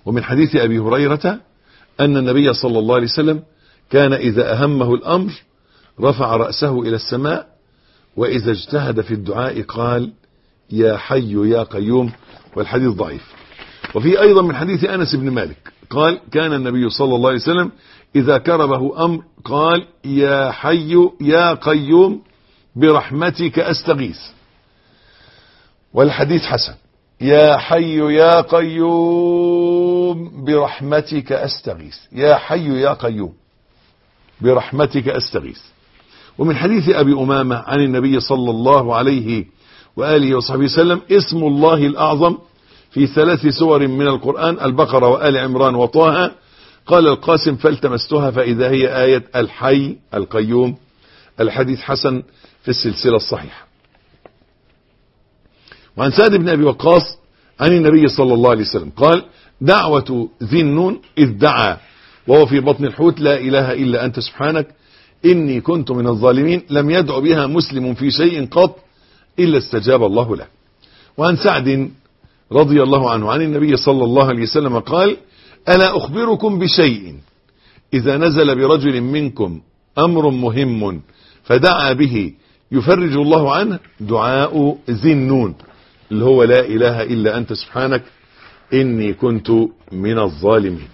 B: ومن حديث أبي هريرة أن النبي صلى الله عليه وسلم كان إذا أهمه الأمر رفع رأسه إلى السماء وإذا اجتهد في الدعاء قال يا حي يا قيوم والحديث ضعيف وفي أيضا من حديث أنس بن مالك قال كان النبي صلى الله عليه وسلم إذا كربه أمر قال يا حي يا قيوم برحمتك أستغيث والحديث حسن يا حي يا قيوم برحمتك أستغيث يا حي يا قيوم برحمتك أستغيث ومن حديث أبي أمامة عن النبي صلى الله عليه وسلم وآله وصحبه وسلم اسم الله الأعظم في ثلاث سور من القرآن البقرة وآل عمران وطه قال القاسم فالتمستها فإذا هي آية الحي القيوم الحديث حسن في السلسلة الصحيحة وعن سعد بن أبي وقاص عن النبي صلى الله عليه وسلم قال دعوة ذي النون إذ دعا وهو في بطن الحوت لا إله إلا أنت سبحانك إني كنت من الظالمين لم يدع بها مسلم في شيء قط إلا استجاب الله له وعن سعد رضي الله عنه عن النبي صلى الله عليه وسلم قال ألا أخبركم بشيء إذا نزل برجل منكم أمر مهم فدعا به يفرج الله عنه دعاء زنون اللي هو لا إله إلا أنت سبحانك إني كنت من الظالمين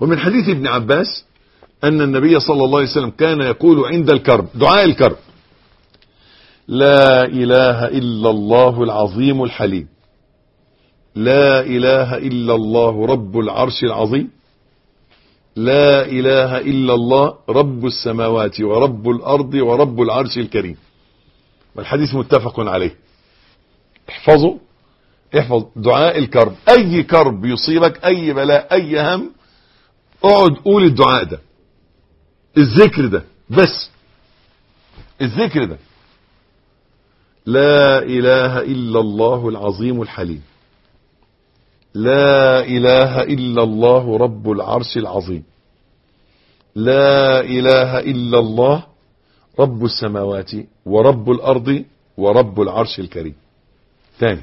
B: ومن حديث ابن عباس أن النبي صلى الله عليه وسلم كان يقول عند الكرب دعاء الكرب لا إله إلا الله العظيم الحليم لا إله إلا الله رب العرش العظيم لا إله إلا الله رب السماوات ورب الأرض ورب العرش الكريم والحديث متفق عليه احفظوا احفظ دعاء الكرب أي كرب يصيبك أي بلاء أي هم اقعد قول الدعاء ده الذكر ده بس الذكر ده لا إله إلا الله العظيم الحليم لا إله إلا الله رب العرش العظيم لا إله إلا الله رب السماوات ورب الأرض ورب العرش الكريم ثاني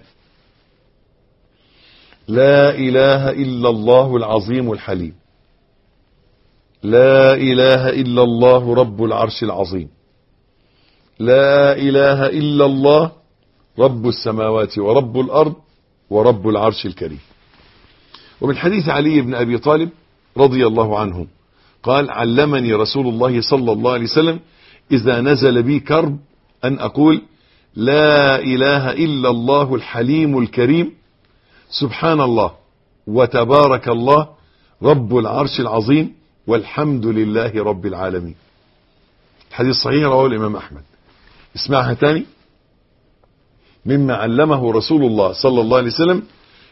B: لا إله إلا الله العظيم الحليم لا إله إلا الله رب العرش العظيم لا إله إلا الله رب السماوات ورب الأرض ورب العرش الكريم ومن حديث علي بن أبي طالب رضي الله عنه قال علمني رسول الله صلى الله عليه وسلم إذا نزل بي كرب أن أقول لا إله إلا الله الحليم الكريم سبحان الله وتبارك الله رب العرش العظيم والحمد لله رب العالمين الحديث صحيح رواه الإمام أحمد اسمعها تاني مما علمه رسول الله صلى الله عليه وسلم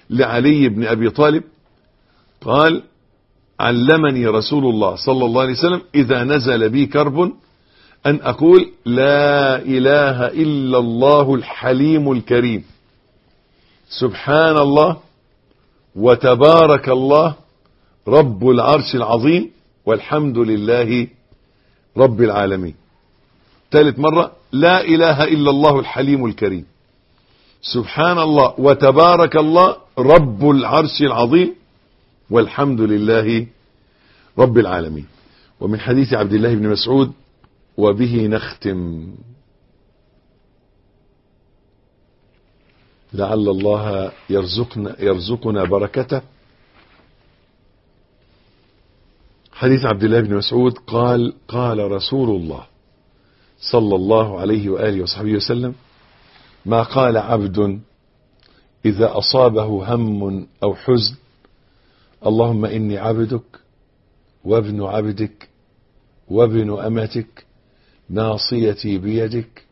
B: لعلي بن أبي طالب قال علمني رسول الله صلى الله عليه وسلم إذا نزل بي كرب أن أقول لا إله إلا الله الحليم الكريم سبحان الله وتبارك الله رب العرش العظيم والحمد لله رب العالمين ثالث مرة لا إله إلا الله الحليم الكريم سبحان الله وتبارك الله رب العرش العظيم والحمد لله رب العالمين ومن حديث عبد الله بن مسعود وبه نختم لعل الله يرزقنا, يرزقنا بركته حديث عبد الله بن مسعود قال قال رسول الله صلى الله عليه وآله وصحبه وسلم ما قال عبد إذا أصابه هم أو حزن اللهم إني عبدك وابن عبدك وابن أمتك ناصيتي بيدك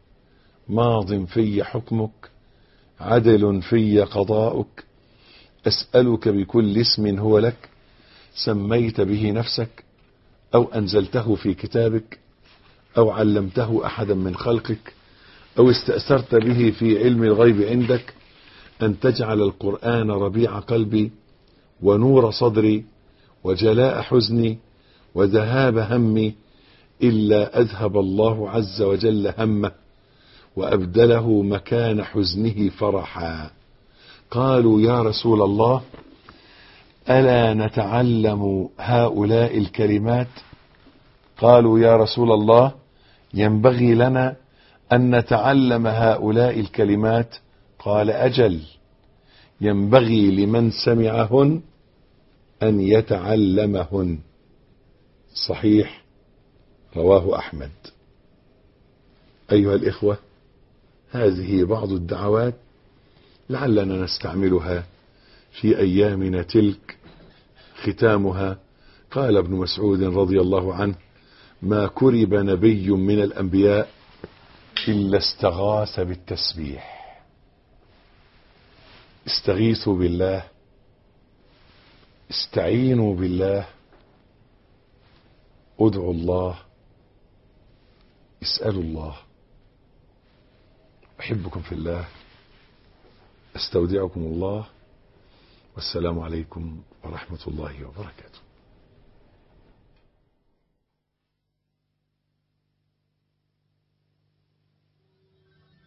B: ماض في حكمك عدل في قضاؤك أسألك بكل اسم هو لك سميت به نفسك أو أنزلته في كتابك أو علمته أحدا من خلقك أو استأثرت به في علم الغيب عندك أن تجعل القرآن ربيع قلبي ونور صدري وجلاء حزني وذهاب همي إلا أذهب الله عز وجل همه وأبدله مكان حزنه فرحا قالوا يا رسول الله ألا نتعلم هؤلاء الكلمات قالوا يا رسول الله ينبغي لنا أن نتعلم هؤلاء الكلمات قال أجل ينبغي لمن سمعهن أن يتعلمهن صحيح رواه أحمد أيها الإخوة هذه بعض الدعوات لعلنا نستعملها في أيامنا تلك ختامها قال ابن مسعود رضي الله عنه ما كرب نبي من الأنبياء إلا استغاث بالتسبيح استغيثوا بالله استعينوا بالله ادعوا الله اسألوا الله أحبكم في الله استودعكم الله والسلام عليكم ورحمة الله وبركاته